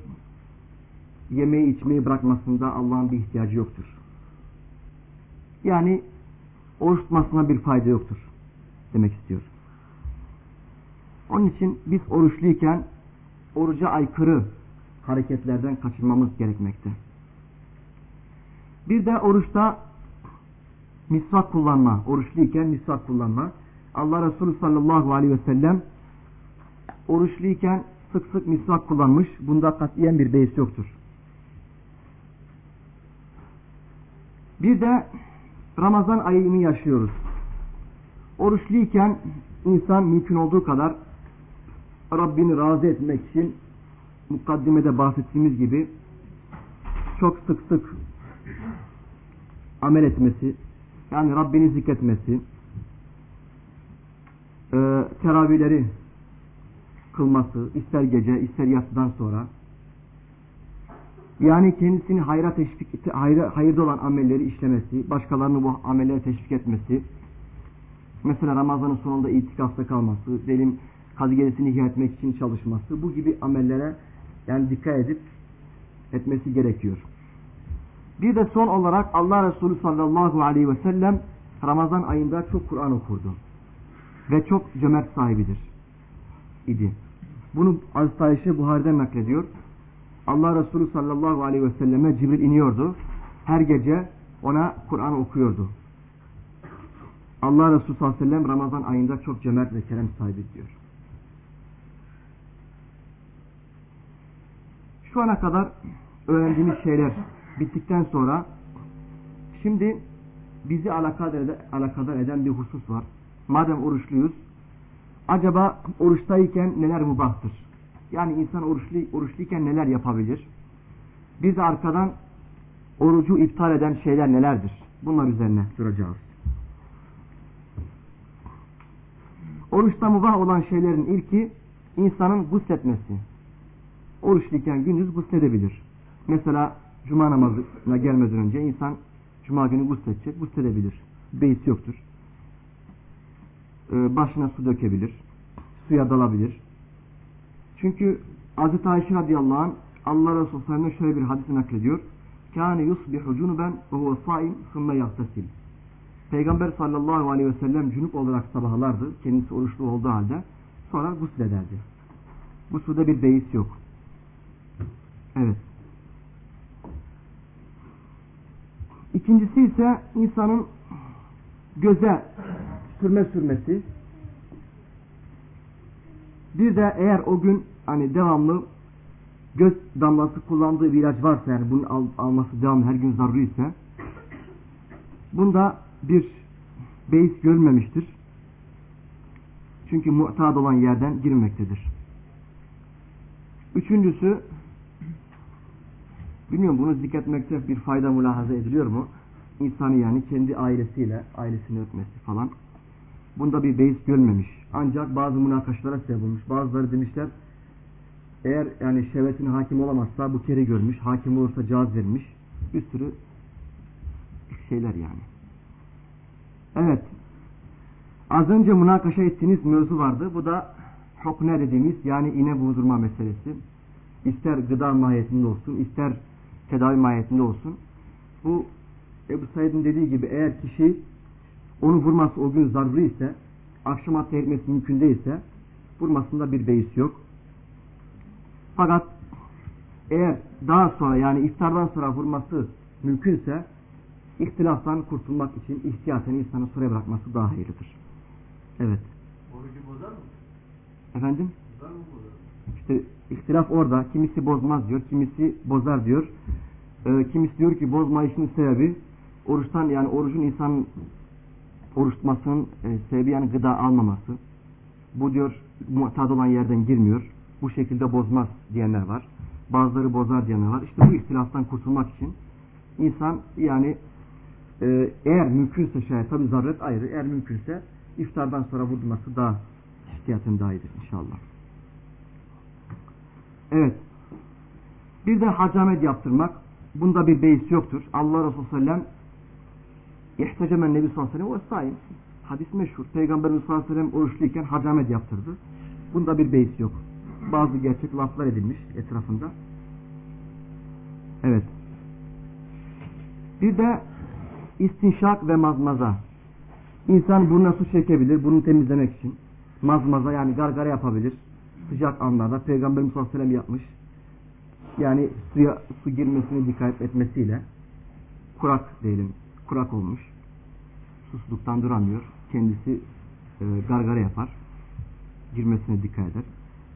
yemeği içmeyi bırakmasında Allah'ın bir ihtiyacı yoktur. Yani oruç tutmasına bir fayda yoktur demek istiyor. Onun için biz oruçluyken oruca aykırı hareketlerden kaçınmamız gerekmekte. Bir de oruçta misvak kullanma, oruçluyken misvak kullanma. Allah Resulü sallallahu aleyhi ve sellem oruçluyken sık sık misvak kullanmış. Bunda katiyen bir beis yoktur. Bir de Ramazan ayını yaşıyoruz. Oruçluyken insan mümkün olduğu kadar Rabbini razı etmek için mukaddimede bahsettiğimiz gibi çok sık sık amel etmesi, yani Rabbini zikretmesi, e, teravihleri kılması, ister gece, ister yatsıdan sonra, yani kendisini hayra teşvik, hayra, hayırda olan amelleri işlemesi, başkalarını bu amellere teşvik etmesi, mesela Ramazan'ın sonunda itikafta kalması, diyelim kadı gecesini ihya etmek için çalışması, bu gibi amellere yani dikkat edip etmesi gerekiyor. Bir de son olarak Allah Resulü sallallahu aleyhi ve sellem Ramazan ayında çok Kur'an okurdu. Ve çok cömert sahibidir. idi. Bunu Hazreti Ayşe Buhari'den naklediyor. Allah Resulü sallallahu aleyhi ve selleme Cibril iniyordu. Her gece ona Kur'an okuyordu. Allah Resulü sallallahu aleyhi ve sellem Ramazan ayında çok cömert ve kerem sahibi diyor. Şu ana kadar öğrendiğimiz şeyler bittikten sonra şimdi bizi alakadar eden, bir husus var. Madem oruçluyuz acaba oruçtayken neler mubahtır? Yani insan oruçlu, oruçluyken neler yapabilir? De arkadan orucu iptal eden şeyler nelerdir? Bunlar üzerine duracağız. Oruçta mubah olan şeylerin ilki insanın gusletmesi. Oruçluyken gündüz gusledebilir. Mesela cuma namazına gelmeden önce insan cuma günü gusledecek, gusledebilir. Beis yoktur. Ee, başına su dökebilir. Suya dalabilir. Çünkü Hz. Ayşe radıyallahu anh Allah Resulü sallallahu şöyle bir hadis naklediyor. Kâne yusbihu cunuben ve huve saim sümme yahtasil. Peygamber sallallahu aleyhi ve sellem cünüp olarak sabahlardı. Kendisi oruçlu olduğu halde. Sonra guslederdi. Bu suda bir beis yok. Evet. İkincisi ise insanın göze sürme sürmesi. Bir de eğer o gün hani devamlı göz damlası kullandığı bir ilaç varsa yani bunun al, alması devamlı her gün zaruri ise bunda bir beis görülmemiştir. Çünkü muhtad olan yerden girmektedir. Üçüncüsü bilmiyorum bunu zikretmekte bir fayda mülahaza ediliyor mu? İnsanı yani kendi ailesiyle ailesini öpmesi falan. Bunda bir beis görmemiş. Ancak bazı münakaşalara sebep olmuş. Bazıları demişler eğer yani şehvetine hakim olamazsa bu kere görmüş. Hakim olursa caz vermiş. Bir sürü şeyler yani. Evet. Az önce münakaşa ettiğiniz mevzu vardı. Bu da hukne dediğimiz yani iğne buzdurma meselesi. İster gıda mahiyetinde olsun, ister tedavi mahiyetinde olsun. Bu Ebu Said'in dediği gibi eğer kişi onu vurması o gün zaruri ise, akşama tehritmesi mümkün değilse, vurmasında bir beis yok. Fakat eğer daha sonra yani iftardan sonra vurması mümkünse, ihtilaftan kurtulmak için ihtiyaten insanı süre bırakması daha hayırlıdır. Evet. Orucu bozar mı? Efendim? Bozar mı bozar? İşte ihtilaf orada. Kimisi bozmaz diyor, kimisi bozar diyor. Ee, kimisi diyor ki bozmayışının sebebi oruçtan yani orucun insan oruç tutmasının e, sebebi yani gıda almaması. Bu diyor muhtad olan yerden girmiyor. Bu şekilde bozmaz diyenler var. Bazıları bozar diyenler var. İşte bu ihtilaftan kurtulmak için insan yani e, eğer mümkünse şayet tabi zaruret ayrı eğer mümkünse iftardan sonra vurulması daha ihtiyaten daha iyidir inşallah. Evet. Bir de hacamet yaptırmak. Bunda bir beis yoktur. Allah Resulü sellem İhtacemen Nebi sallallahu aleyhi ve sellem Hadis meşhur. Peygamberimiz sallallahu aleyhi ve sellem oruçluyken hacamet yaptırdı. Bunda bir beis yok. Bazı gerçek laflar edilmiş etrafında. Evet. Bir de istinşak ve mazmaza. İnsan burnuna su çekebilir. Bunu temizlemek için. Mazmaza yani gargara yapabilir. Sıcak anlarda Peygamberimiz sallallahu aleyhi ve sellem yapmış. Yani suya su girmesine dikkat etmesiyle kurak diyelim kurak olmuş. Susuzluktan duramıyor. Kendisi e, gargara yapar. Girmesine dikkat eder.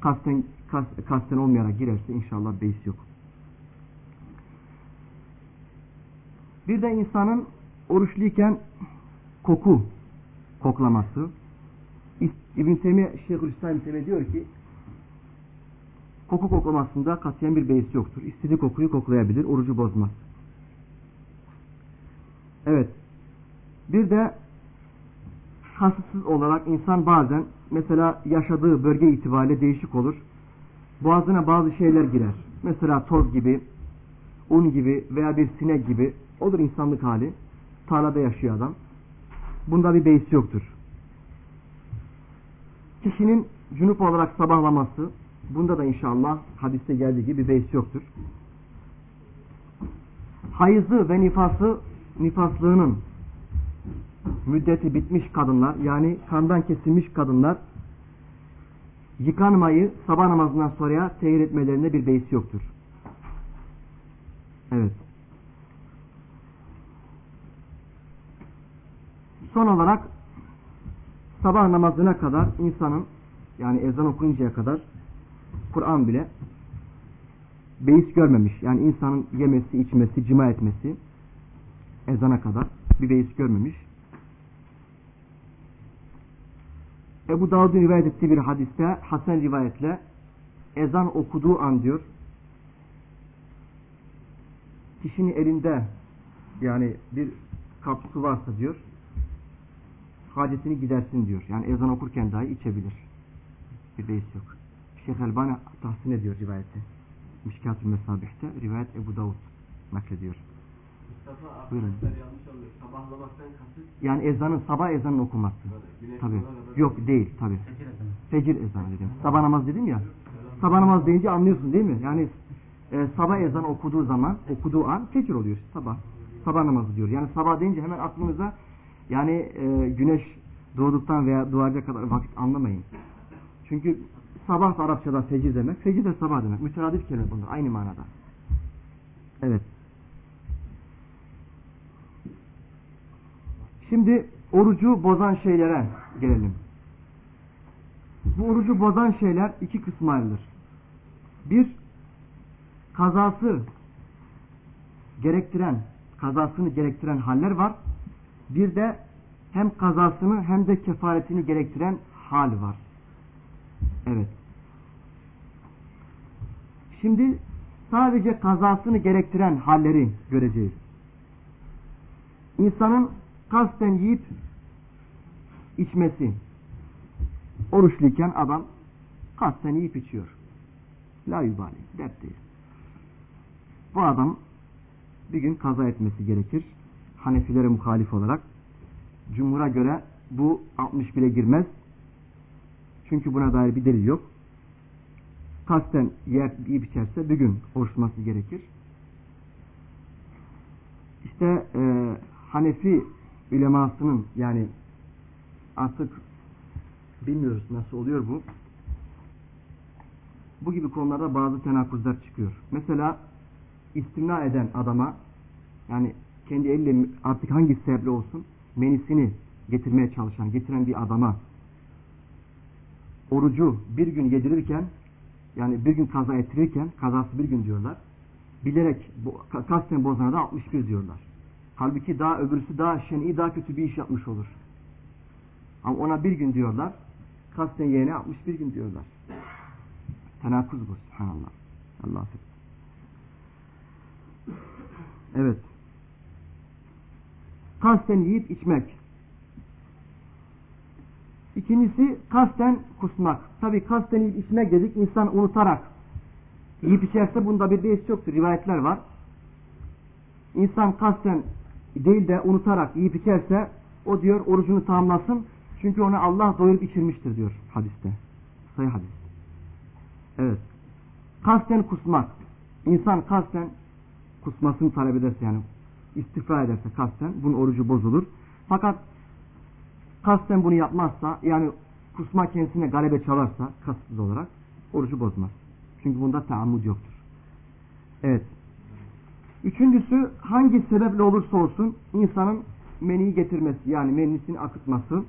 Kasten, kas, kasten olmayarak girerse inşallah beis yok. Bir de insanın oruçluyken koku koklaması. İbn Teymiye Şeyhülislam İbn Teymiye diyor ki koku koklamasında katiyen bir beis yoktur. İstediği kokuyu koklayabilir, orucu bozmaz. Evet. Bir de kasıtsız olarak insan bazen mesela yaşadığı bölge itibariyle değişik olur. Boğazına bazı şeyler girer. Mesela toz gibi, un gibi veya bir sinek gibi olur insanlık hali. Tarlada yaşıyor adam. Bunda bir beis yoktur. Kişinin cünüp olarak sabahlaması bunda da inşallah hadiste geldiği gibi beis yoktur. Hayızı ve nifası nifaslığının müddeti bitmiş kadınlar yani kandan kesilmiş kadınlar yıkanmayı sabah namazından sonraya tehir etmelerinde bir beis yoktur. Evet. Son olarak sabah namazına kadar insanın yani ezan okununcaya kadar Kur'an bile beis görmemiş. Yani insanın yemesi, içmesi, cima etmesi ezana kadar bir beis görmemiş. Ebu Davud'un rivayet ettiği bir hadiste Hasan rivayetle ezan okuduğu an diyor kişinin elinde yani bir kap varsa diyor hacetini gidersin diyor. Yani ezan okurken dahi içebilir. Bir beis yok. Şeyh Elbani tahsin ediyor rivayeti. Mişkat-ı Mesabih'te rivayet Ebu Davud naklediyor. Mustafa Buyurun. Yani ezanın sabah ezanını okuması. güneş Tabi. Yok değil tabi. Fecir ezanı dedim. Sabah namaz dedim ya. Sabah namaz deyince anlıyorsun değil mi? Yani e, sabah ezanı okuduğu zaman, okuduğu an fecir oluyor işte sabah. Sabah namazı diyor. Yani sabah deyince hemen aklınıza yani e, güneş doğduktan veya doğacak kadar vakit anlamayın. Çünkü sabah da Arapçada fecir demek, fecir de sabah demek. Müteradif kelime bunlar aynı manada. Evet. Şimdi orucu bozan şeylere gelelim. Bu orucu bozan şeyler iki kısma ayrılır. Bir, kazası gerektiren, kazasını gerektiren haller var. Bir de hem kazasını hem de kefaretini gerektiren hal var. Evet. Şimdi sadece kazasını gerektiren halleri göreceğiz. İnsanın kasten yiyip içmesi. Oruçluyken adam kasten yiyip içiyor. La yubali. Dert değil. Bu adam bir gün kaza etmesi gerekir. Hanefilere muhalif olarak. Cumhur'a göre bu 60 bile girmez. Çünkü buna dair bir delil yok. Kasten yer yiyip içerse bir gün oruçması gerekir. İşte e, Hanefi ulemasının yani artık bilmiyoruz nasıl oluyor bu. Bu gibi konularda bazı tenakuzlar çıkıyor. Mesela istimna eden adama yani kendi elle artık hangi sebeple olsun menisini getirmeye çalışan, getiren bir adama orucu bir gün yedirirken yani bir gün kaza ettirirken kazası bir gün diyorlar. Bilerek kasten bozana da 61 diyorlar. Halbuki daha öbürsü daha şen'i daha kötü bir iş yapmış olur. Ama ona bir gün diyorlar. Kasten yeğene 61 gün diyorlar. Tenakuz bu. Subhanallah. Allah affet. Evet. Kasten yiyip içmek. İkincisi kasten kusmak. Tabi kasten yiyip içmek dedik insan unutarak yiyip içerse bunda bir beis yoktur. Rivayetler var. İnsan kasten değil de unutarak yiyip içerse o diyor orucunu tamamlasın. Çünkü onu Allah doyurup içirmiştir diyor hadiste. Sayı hadis. Evet. Kasten kusmak. İnsan kasten kusmasını talep ederse yani istifra ederse kasten bunun orucu bozulur. Fakat kasten bunu yapmazsa yani kusma kendisine galebe çalarsa kastsız olarak orucu bozmaz. Çünkü bunda taammud yoktur. Evet. Üçüncüsü hangi sebeple olursa olsun insanın meniyi getirmesi yani menisini akıtması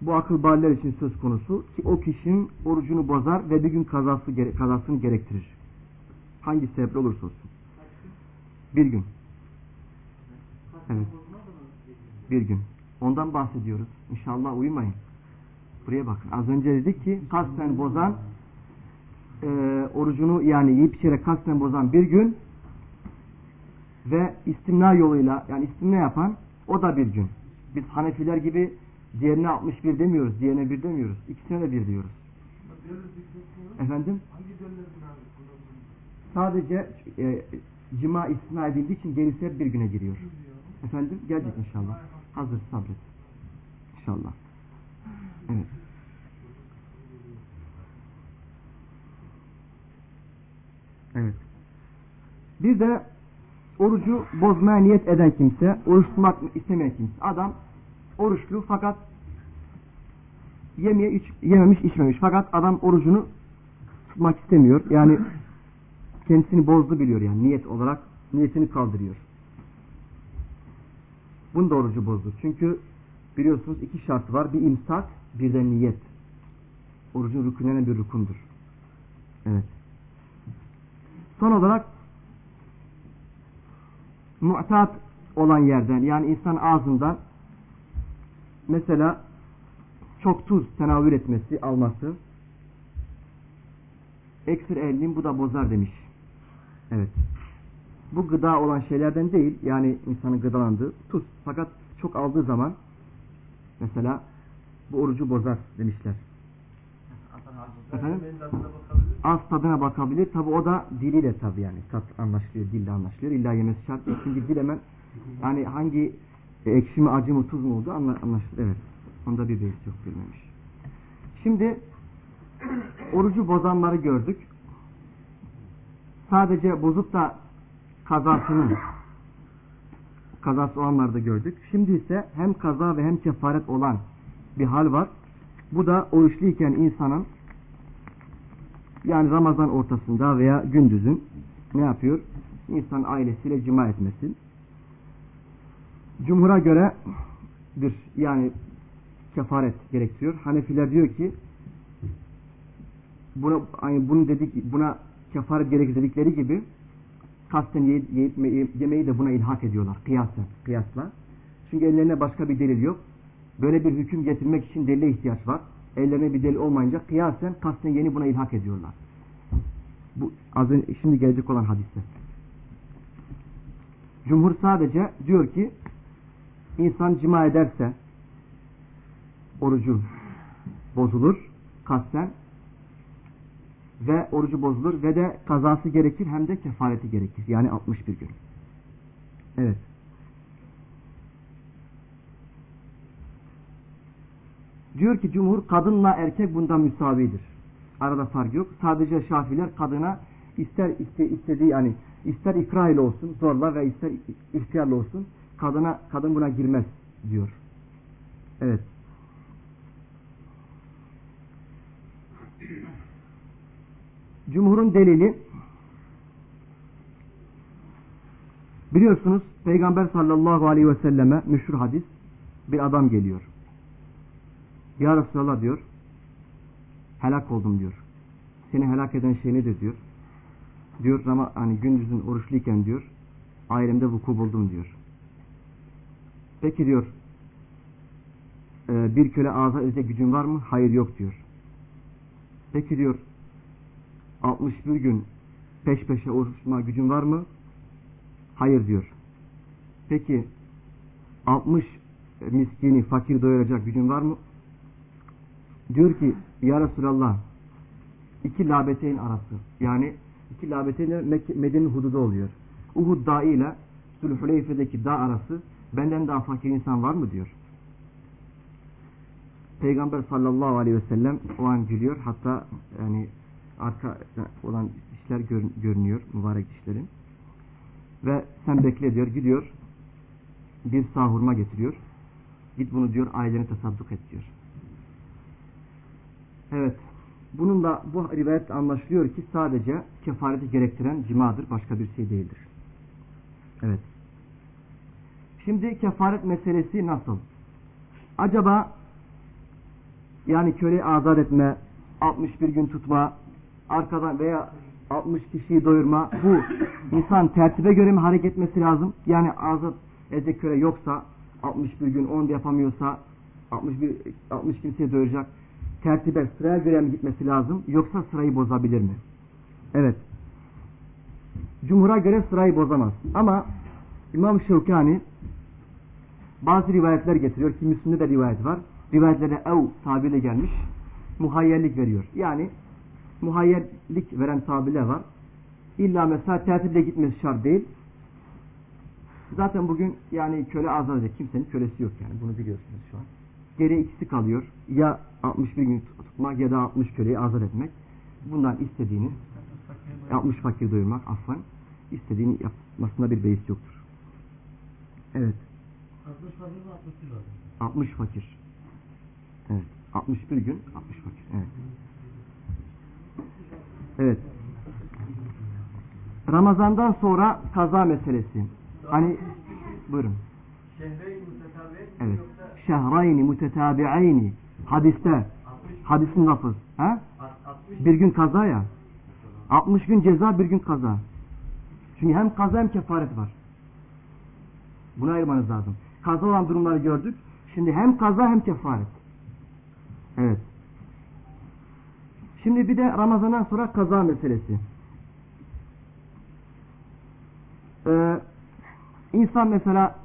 bu akıl baller için söz konusu ki o kişinin orucunu bozar ve bir gün kazası, kazasını gerektirir. Hangi sebeple olursa olsun. Bir gün. Evet. Bir gün. Ondan bahsediyoruz. İnşallah uyumayın. Buraya bakın. Az önce dedik ki kasten bozan e, orucunu yani yiyip içerek kasten bozan bir gün ve istimna yoluyla yani istimna yapan o da bir gün. Biz Hanefiler gibi diğerine 61 demiyoruz, diğerine bir demiyoruz. İkisine de bir diyoruz. Efendim? Sadece e, cima istisna edildiği için gerisi hep bir güne giriyor. Efendim? Gelecek inşallah. Hazır sabret. İnşallah. Evet. Evet. Bir de orucu bozmaya niyet eden kimse, oruç tutmak istemeyen kimse. Adam oruçlu fakat yemeye iç, yememiş içmemiş. Fakat adam orucunu tutmak istemiyor. Yani kendisini bozdu biliyor yani niyet olarak niyetini kaldırıyor. Bunu da orucu bozdu. Çünkü biliyorsunuz iki şartı var. Bir imsak, bir de niyet. Orucun rükünlerine bir rukundur. Evet. Son olarak mu'tat olan yerden yani insan ağzından mesela çok tuz tenavül etmesi, alması eksir elliğin bu da bozar demiş. Evet. Bu gıda olan şeylerden değil yani insanın gıdalandığı tuz. Fakat çok aldığı zaman mesela bu orucu bozar demişler. Efendim? Az tadına bakabilir. Tabi o da diliyle tabi yani. Tat anlaşılıyor, dille anlaşılıyor. İlla yemesi şart değil. Çünkü dil hemen yani hangi ekşi mi, acı mı, tuz mu olduğu anlaşılıyor. Evet. Onda bir beis yok bilmemiş. Şimdi orucu bozanları gördük. Sadece bozup da kazasının kazası olanları da gördük. Şimdi ise hem kaza ve hem kefaret olan bir hal var. Bu da oruçluyken insanın yani Ramazan ortasında veya gündüzün ne yapıyor? İnsan ailesiyle cima etmesi. Cumhur'a göre bir yani kefaret gerektiriyor. Hanefiler diyor ki buna hani bunu dedik buna kefaret gerekir dedikleri gibi kasten yiyip, yemeği de buna ilhak ediyorlar kıyasen, kıyasla. Çünkü ellerine başka bir delil yok. Böyle bir hüküm getirmek için delile ihtiyaç var. Ellerine bir delil olmayınca kıyasen kasten yeni buna ilhak ediyorlar. Bu az önce, şimdi gelecek olan hadiste. Cumhur sadece diyor ki insan cima ederse orucu bozulur kasten ve orucu bozulur ve de kazası gerekir hem de kefareti gerekir. Yani 61 gün. Evet. Diyor ki cumhur kadınla erkek bunda müsavidir. Arada fark yok. Sadece şafiler kadına ister iste, istediği yani ister ikrah ile olsun zorla ve ister ihtiyarla olsun kadına kadın buna girmez diyor. Evet. Cumhurun delili biliyorsunuz Peygamber sallallahu aleyhi ve selleme meşhur hadis bir adam geliyor. Ya Resulallah diyor helak oldum diyor. Seni helak eden şey nedir diyor. Diyor ama hani gündüzün oruçluyken diyor ailemde vuku buldum diyor. Peki diyor e, bir köle ağza edecek gücün var mı? Hayır yok diyor. Peki diyor 61 gün peş peşe oruç gücün var mı? Hayır diyor. Peki 60 miskini fakir doyuracak gücün var mı? Diyor ki ya Resulallah iki labeteyn arası yani iki labeteyn Medine'nin hududu oluyor. Uhud dağı ile Sülhüleyfe'deki dağ arası benden daha fakir insan var mı diyor. Peygamber sallallahu aleyhi ve sellem o an gülüyor. Hatta yani arka olan dişler gör, görünüyor mübarek dişlerin. Ve sen bekle diyor gidiyor bir sahurma getiriyor. Git bunu diyor aileni tasadduk et diyor. Evet. Bunun da bu rivayet anlaşılıyor ki sadece kefareti gerektiren cimadır. Başka bir şey değildir. Evet. Şimdi kefaret meselesi nasıl? Acaba yani köle azat etme, 61 gün tutma, arkadan veya 60 kişiyi doyurma bu [COUGHS] insan tertibe göre mi hareket etmesi lazım? Yani azat Ezek köle yoksa 61 gün 10 da yapamıyorsa 61 60 kimseye doyuracak. Tertibe sıraya göre mi gitmesi lazım yoksa sırayı bozabilir mi? Evet. Cumhur'a göre sırayı bozamaz. Ama İmam Şevkani bazı rivayetler getiriyor ki Müslüm'de de rivayet var. Rivayetlere ev tabirle gelmiş. Muhayyerlik veriyor. Yani muhayyerlik veren tabirler var. İlla mesela tertiple gitmesi şart değil. Zaten bugün yani köle azal edecek. Kimsenin kölesi yok yani. Bunu biliyorsunuz şu an. Geriye ikisi kalıyor. Ya 61 gün tutmak ya da 60 köleyi azat etmek. Bundan istediğini 60 fakir doyurmak affan istediğini yapmasında bir beis yoktur. Evet. 60 fakir mi 60 kilo? 60 fakir. Evet. 61 gün 60 fakir. Evet. Evet. Ramazandan sonra kaza meselesi. Hani buyurun. Mütetabi Evet. Şehrayni mutetabi'ayni. Hadiste. 60 Hadisin lafız. Ha? 60 Bir gün kaza ya. 60 gün ceza bir gün kaza. Çünkü hem kaza hem kefaret var. Bunu ayırmanız lazım. Kaza olan durumları gördük. Şimdi hem kaza hem kefaret. Evet. Şimdi bir de Ramazan'dan sonra kaza meselesi. Ee, insan mesela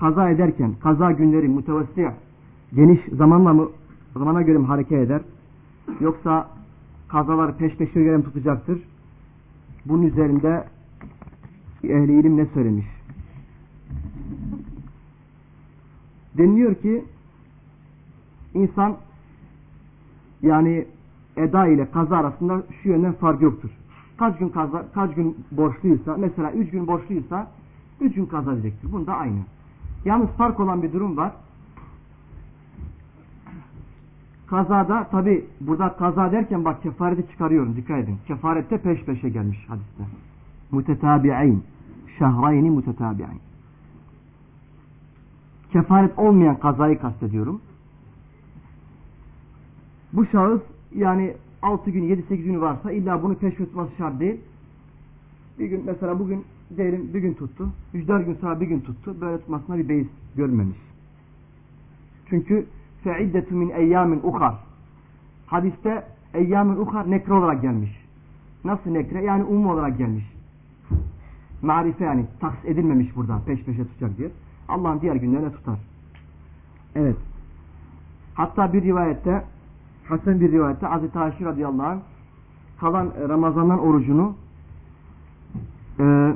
kaza ederken kaza günleri mutevessi geniş zamanla mı zamana göre mi hareket eder? Yoksa kazalar peş peşe göre mi tutacaktır? Bunun üzerinde ehli ilim ne söylemiş? Deniliyor ki insan yani eda ile kaza arasında şu yönden fark yoktur. Kaç gün kaza, kaç gün borçluysa, mesela üç gün borçluysa üç gün kaza edecektir. Bunda aynı. Yalnız fark olan bir durum var. Kazada tabi burada kaza derken bak kefareti çıkarıyorum dikkat edin. Kefarette peş peşe gelmiş hadiste. Mutetabi'in. Şehrayni mutetabi'in. Kefaret olmayan kazayı kastediyorum. Bu şahıs yani 6 gün 7-8 günü varsa illa bunu peş tutması şart değil. Bir gün mesela bugün diyelim bir gün tuttu. 3-4 gün sonra bir gün tuttu. Böyle tutmasına bir beis görmemiş. Çünkü fe'iddetu min eyyamin uhar. Hadiste eyyamin uhar nekre olarak gelmiş. Nasıl nekre? Yani umum olarak gelmiş. Marife yani taks edilmemiş burada peş peşe tutacak diye. Allah'ın diğer günlerine tutar. Evet. Hatta bir rivayette Hasan bir rivayette Hazreti Ayşe radıyallahu anh kalan Ramazan'dan orucunu e,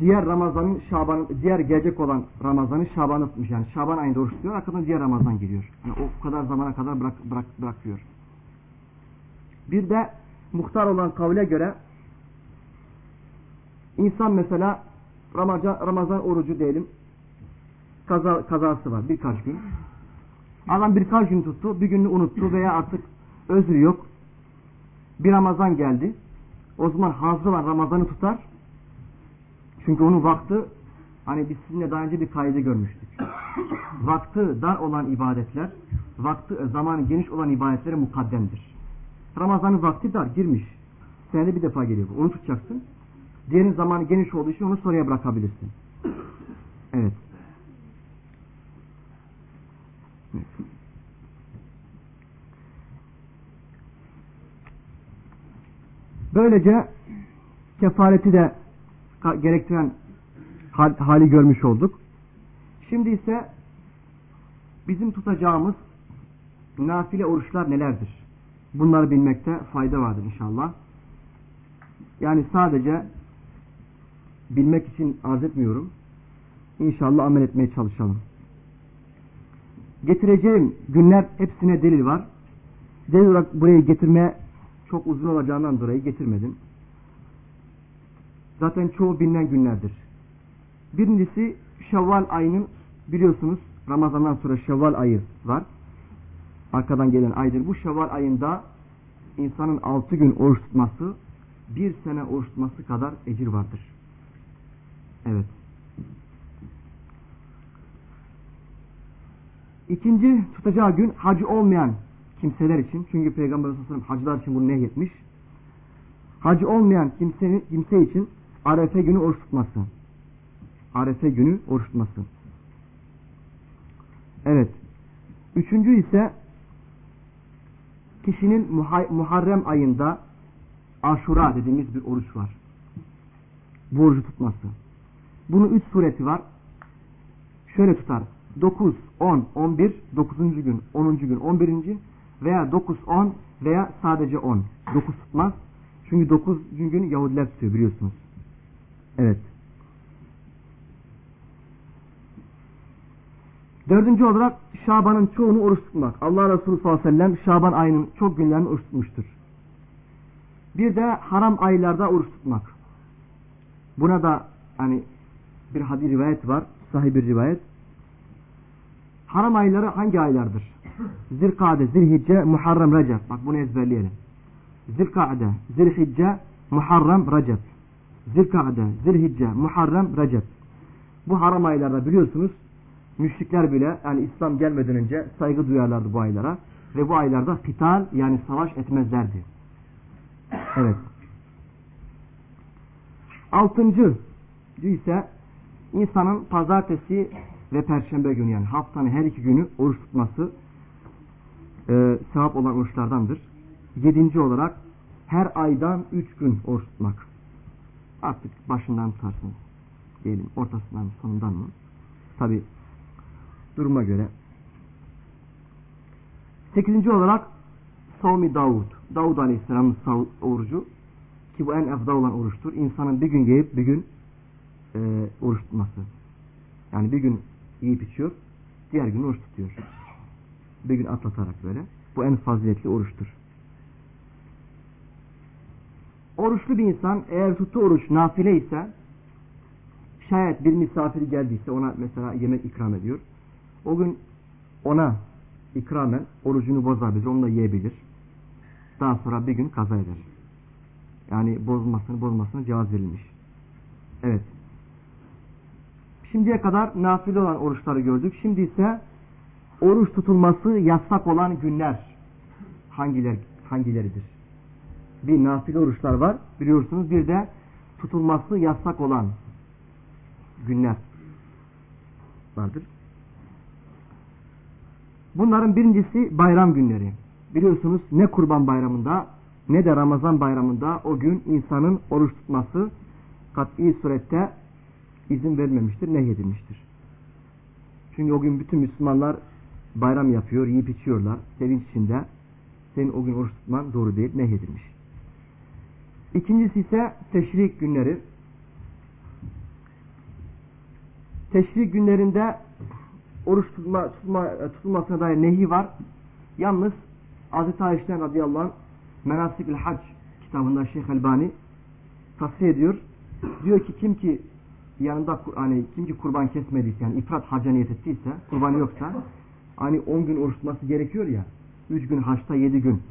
diğer Ramazan'ın Şaban diğer gelecek olan Ramazan'ın Şaban'ı tutmuş yani Şaban ayında oruç tutuyor arkadan diğer Ramazan geliyor. Yani o kadar zamana kadar bırak, bırak, bırakıyor. Bir de muhtar olan kavle göre insan mesela Ramazan, Ramazan orucu diyelim kaza, kazası var birkaç gün. Adam birkaç gün tuttu, bir gününü unuttu veya artık özrü yok. Bir Ramazan geldi. O zaman hazır var Ramazan'ı tutar. Çünkü onun vakti hani biz sizinle daha önce bir kaydı görmüştük. vakti dar olan ibadetler, vakti zamanı geniş olan ibadetlere mukaddemdir. Ramazan'ın vakti dar girmiş. Senede bir defa geliyor. Onu tutacaksın. Diğerinin zamanı geniş olduğu için onu sonraya bırakabilirsin. Evet. Böylece kefareti de gerektiren hali görmüş olduk. Şimdi ise bizim tutacağımız nafile oruçlar nelerdir? Bunları bilmekte fayda vardır inşallah. Yani sadece bilmek için arz etmiyorum. İnşallah amel etmeye çalışalım. Getireceğim günler hepsine delil var. Delil olarak buraya getirmeye çok uzun olacağından dolayı getirmedim. Zaten çoğu bilinen günlerdir. Birincisi Şevval ayının biliyorsunuz Ramazan'dan sonra Şevval ayı var. Arkadan gelen aydır. Bu Şevval ayında insanın altı gün oruç tutması bir sene oruç tutması kadar ecir vardır. Evet. İkinci tutacağı gün hacı olmayan kimseler için çünkü Peygamber Aleyhisselam hacılar için bunu nehyetmiş. Hacı olmayan kimse, kimse için Arefe günü oruç tutması. Arefe günü oruç tutması. Evet. Üçüncü ise kişinin muha- Muharrem ayında Aşura dediğimiz bir oruç var. Bu orucu tutması. Bunun üç sureti var. Şöyle tutar. 9, 10, 11, 9. gün, 10. gün, 11. veya 9, 10 veya sadece 10. 9 tutmaz. Çünkü 9. gün Yahudiler tutuyor biliyorsunuz. Evet. Dördüncü olarak Şaban'ın çoğunu oruç tutmak. Allah Resulü sallallahu aleyhi ve sellem Şaban ayının çok günlerini oruç tutmuştur. Bir de haram aylarda oruç tutmak. Buna da hani bir hadis rivayet var. Sahih bir rivayet. Haram ayları hangi aylardır? Zilkade, Zilhicce, Muharrem, Recep. Bak bunu ezberleyelim. Zilkade, Zilhicce, Muharrem, Recep. Zilkade, Zilhicce, Muharrem, Recep. Bu haram aylarda biliyorsunuz müşrikler bile yani İslam gelmeden önce saygı duyarlardı bu aylara. Ve bu aylarda pital yani savaş etmezlerdi. Evet. Altıncı ise insanın pazartesi ve perşembe günü yani haftanın her iki günü oruç tutması e, sevap olan oruçlardandır. Yedinci olarak her aydan üç gün oruç tutmak. Artık başından tutarsınız. Diyelim ortasından sonundan mı? Tabi duruma göre. Sekizinci olarak Savmi Davud. Davud Aleyhisselam'ın orucu ki bu en efdal olan oruçtur. İnsanın bir gün yiyip bir gün e, oruç tutması. Yani bir gün yiyip içiyor, diğer gün oruç tutuyor. Bir gün atlatarak böyle. Bu en faziletli oruçtur. Oruçlu bir insan eğer tuttuğu oruç nafile ise şayet bir misafir geldiyse ona mesela yemek ikram ediyor. O gün ona ikramen orucunu bozabilir, onu da yiyebilir. Daha sonra bir gün kaza eder. Yani bozmasını bozmasına cevaz verilmiş. Evet. Şimdiye kadar nafile olan oruçları gördük. Şimdi ise oruç tutulması yasak olan günler hangiler hangileridir? Bir nafile oruçlar var biliyorsunuz. Bir de tutulması yasak olan günler vardır. Bunların birincisi bayram günleri. Biliyorsunuz ne kurban bayramında ne de Ramazan bayramında o gün insanın oruç tutması kat'i surette izin verilmemiştir, nehyedilmiştir. Çünkü o gün bütün Müslümanlar bayram yapıyor, yiyip içiyorlar, sevinç içinde. Senin o gün oruç tutman doğru değil, nehyedilmiş. İkincisi ise teşrik günleri. Teşrik günlerinde oruç tutma, tutma, tutulmasına dair nehi var. Yalnız Hz. Ayşe'den radıyallahu anh Menasikül Hac kitabında Şeyh Elbani tavsiye ediyor. Diyor ki kim ki yanında hani kim ki kurban kesmediyse yani ifrat hacca niyet ettiyse kurbanı yoksa hani 10 gün oruç tutması gerekiyor ya 3 gün haçta 7 gün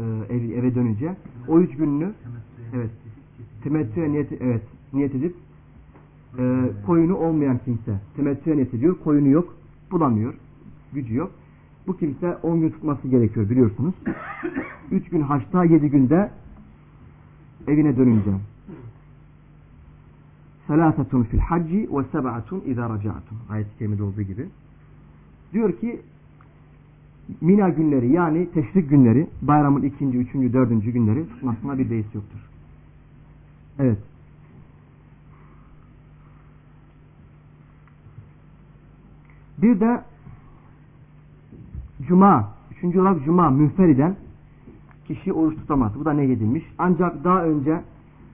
e, eve, eve dönünce o 3 gününü evet temettüye niyet, evet, niyet edip e, koyunu olmayan kimse temettüye niyet ediyor koyunu yok bulamıyor gücü yok bu kimse 10 gün tutması gerekiyor biliyorsunuz 3 gün haçta 7 günde evine dönünce Selasetun fil hacci ve seb'atun izâ raca'tum. Ayet-i olduğu gibi. Diyor ki Mina günleri yani teşrik günleri bayramın ikinci, üçüncü, dördüncü günleri tutmasına bir beis yoktur. Evet. Bir de Cuma, üçüncü olarak Cuma münferiden kişi oruç tutamaz. Bu da ne edilmiş? Ancak daha önce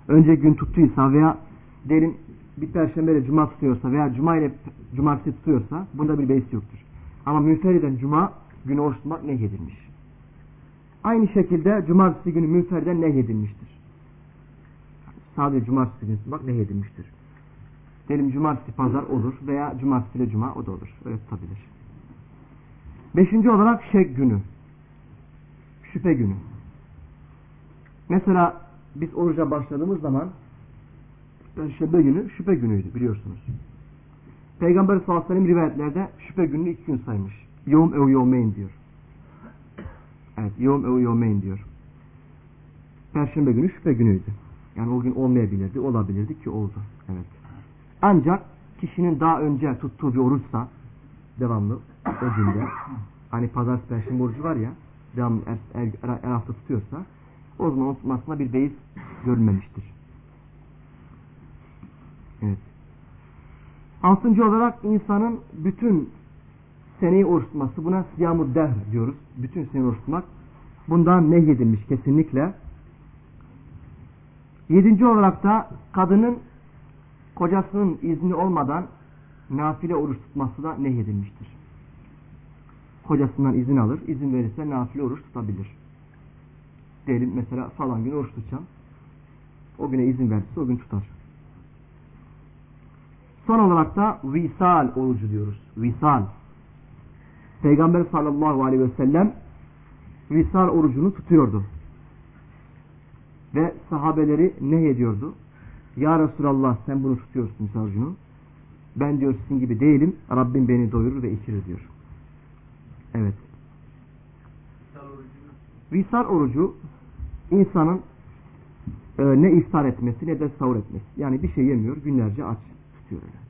önce gün tuttuysa veya derin bir perşembe ile cuma tutuyorsa veya cuma ile cumartesi tutuyorsa bunda bir beis yoktur. Ama münferiden cuma günü oruç tutmak nehyedilmiş. Aynı şekilde cumartesi günü münferiden nehyedilmiştir. Sadece cumartesi günü tutmak nehyedilmiştir. Diyelim cumartesi pazar olur veya cumartesi ile cuma o da olur. Öyle tutabilir. Beşinci olarak şek günü. Şüphe günü. Mesela biz oruca başladığımız zaman Perşembe günü şüphe günüydü biliyorsunuz. Peygamber sallallahu aleyhi ve sellem rivayetlerde şüphe gününü iki gün saymış. Yom ev yevmeyn diyor. Evet yom ev yevmeyn diyor. Perşembe günü şüphe günüydü. Yani o gün olmayabilirdi, olabilirdi ki oldu. Evet. Ancak kişinin daha önce tuttuğu bir oruçsa devamlı o günde hani pazartesi perşembe orucu var ya devamlı her, her, her hafta tutuyorsa o zaman onun tutmasına bir beis görülmemiştir. Evet. Altıncı olarak insanın bütün seneyi oruç tutması buna siyam dehr diyoruz. Bütün seneyi oruç tutmak bundan nehyedilmiş kesinlikle. Yedinci olarak da kadının kocasının izni olmadan nafile oruç tutması da nehyedilmiştir. Kocasından izin alır, izin verirse nafile oruç tutabilir. Diyelim mesela falan gün oruç tutacağım. O güne izin verirse o gün tutar. Son olarak da visal orucu diyoruz. Visal. Peygamber sallallahu aleyhi ve sellem visal orucunu tutuyordu. Ve sahabeleri ne ediyordu? Ya Resulallah sen bunu tutuyorsun orucunu. Ben diyor sizin gibi değilim. Rabbim beni doyurur ve içirir diyor. Evet. Visal orucu insanın e, ne iftar etmesi ne de sahur etmesi. Yani bir şey yemiyor günlerce aç tutuyor öyle.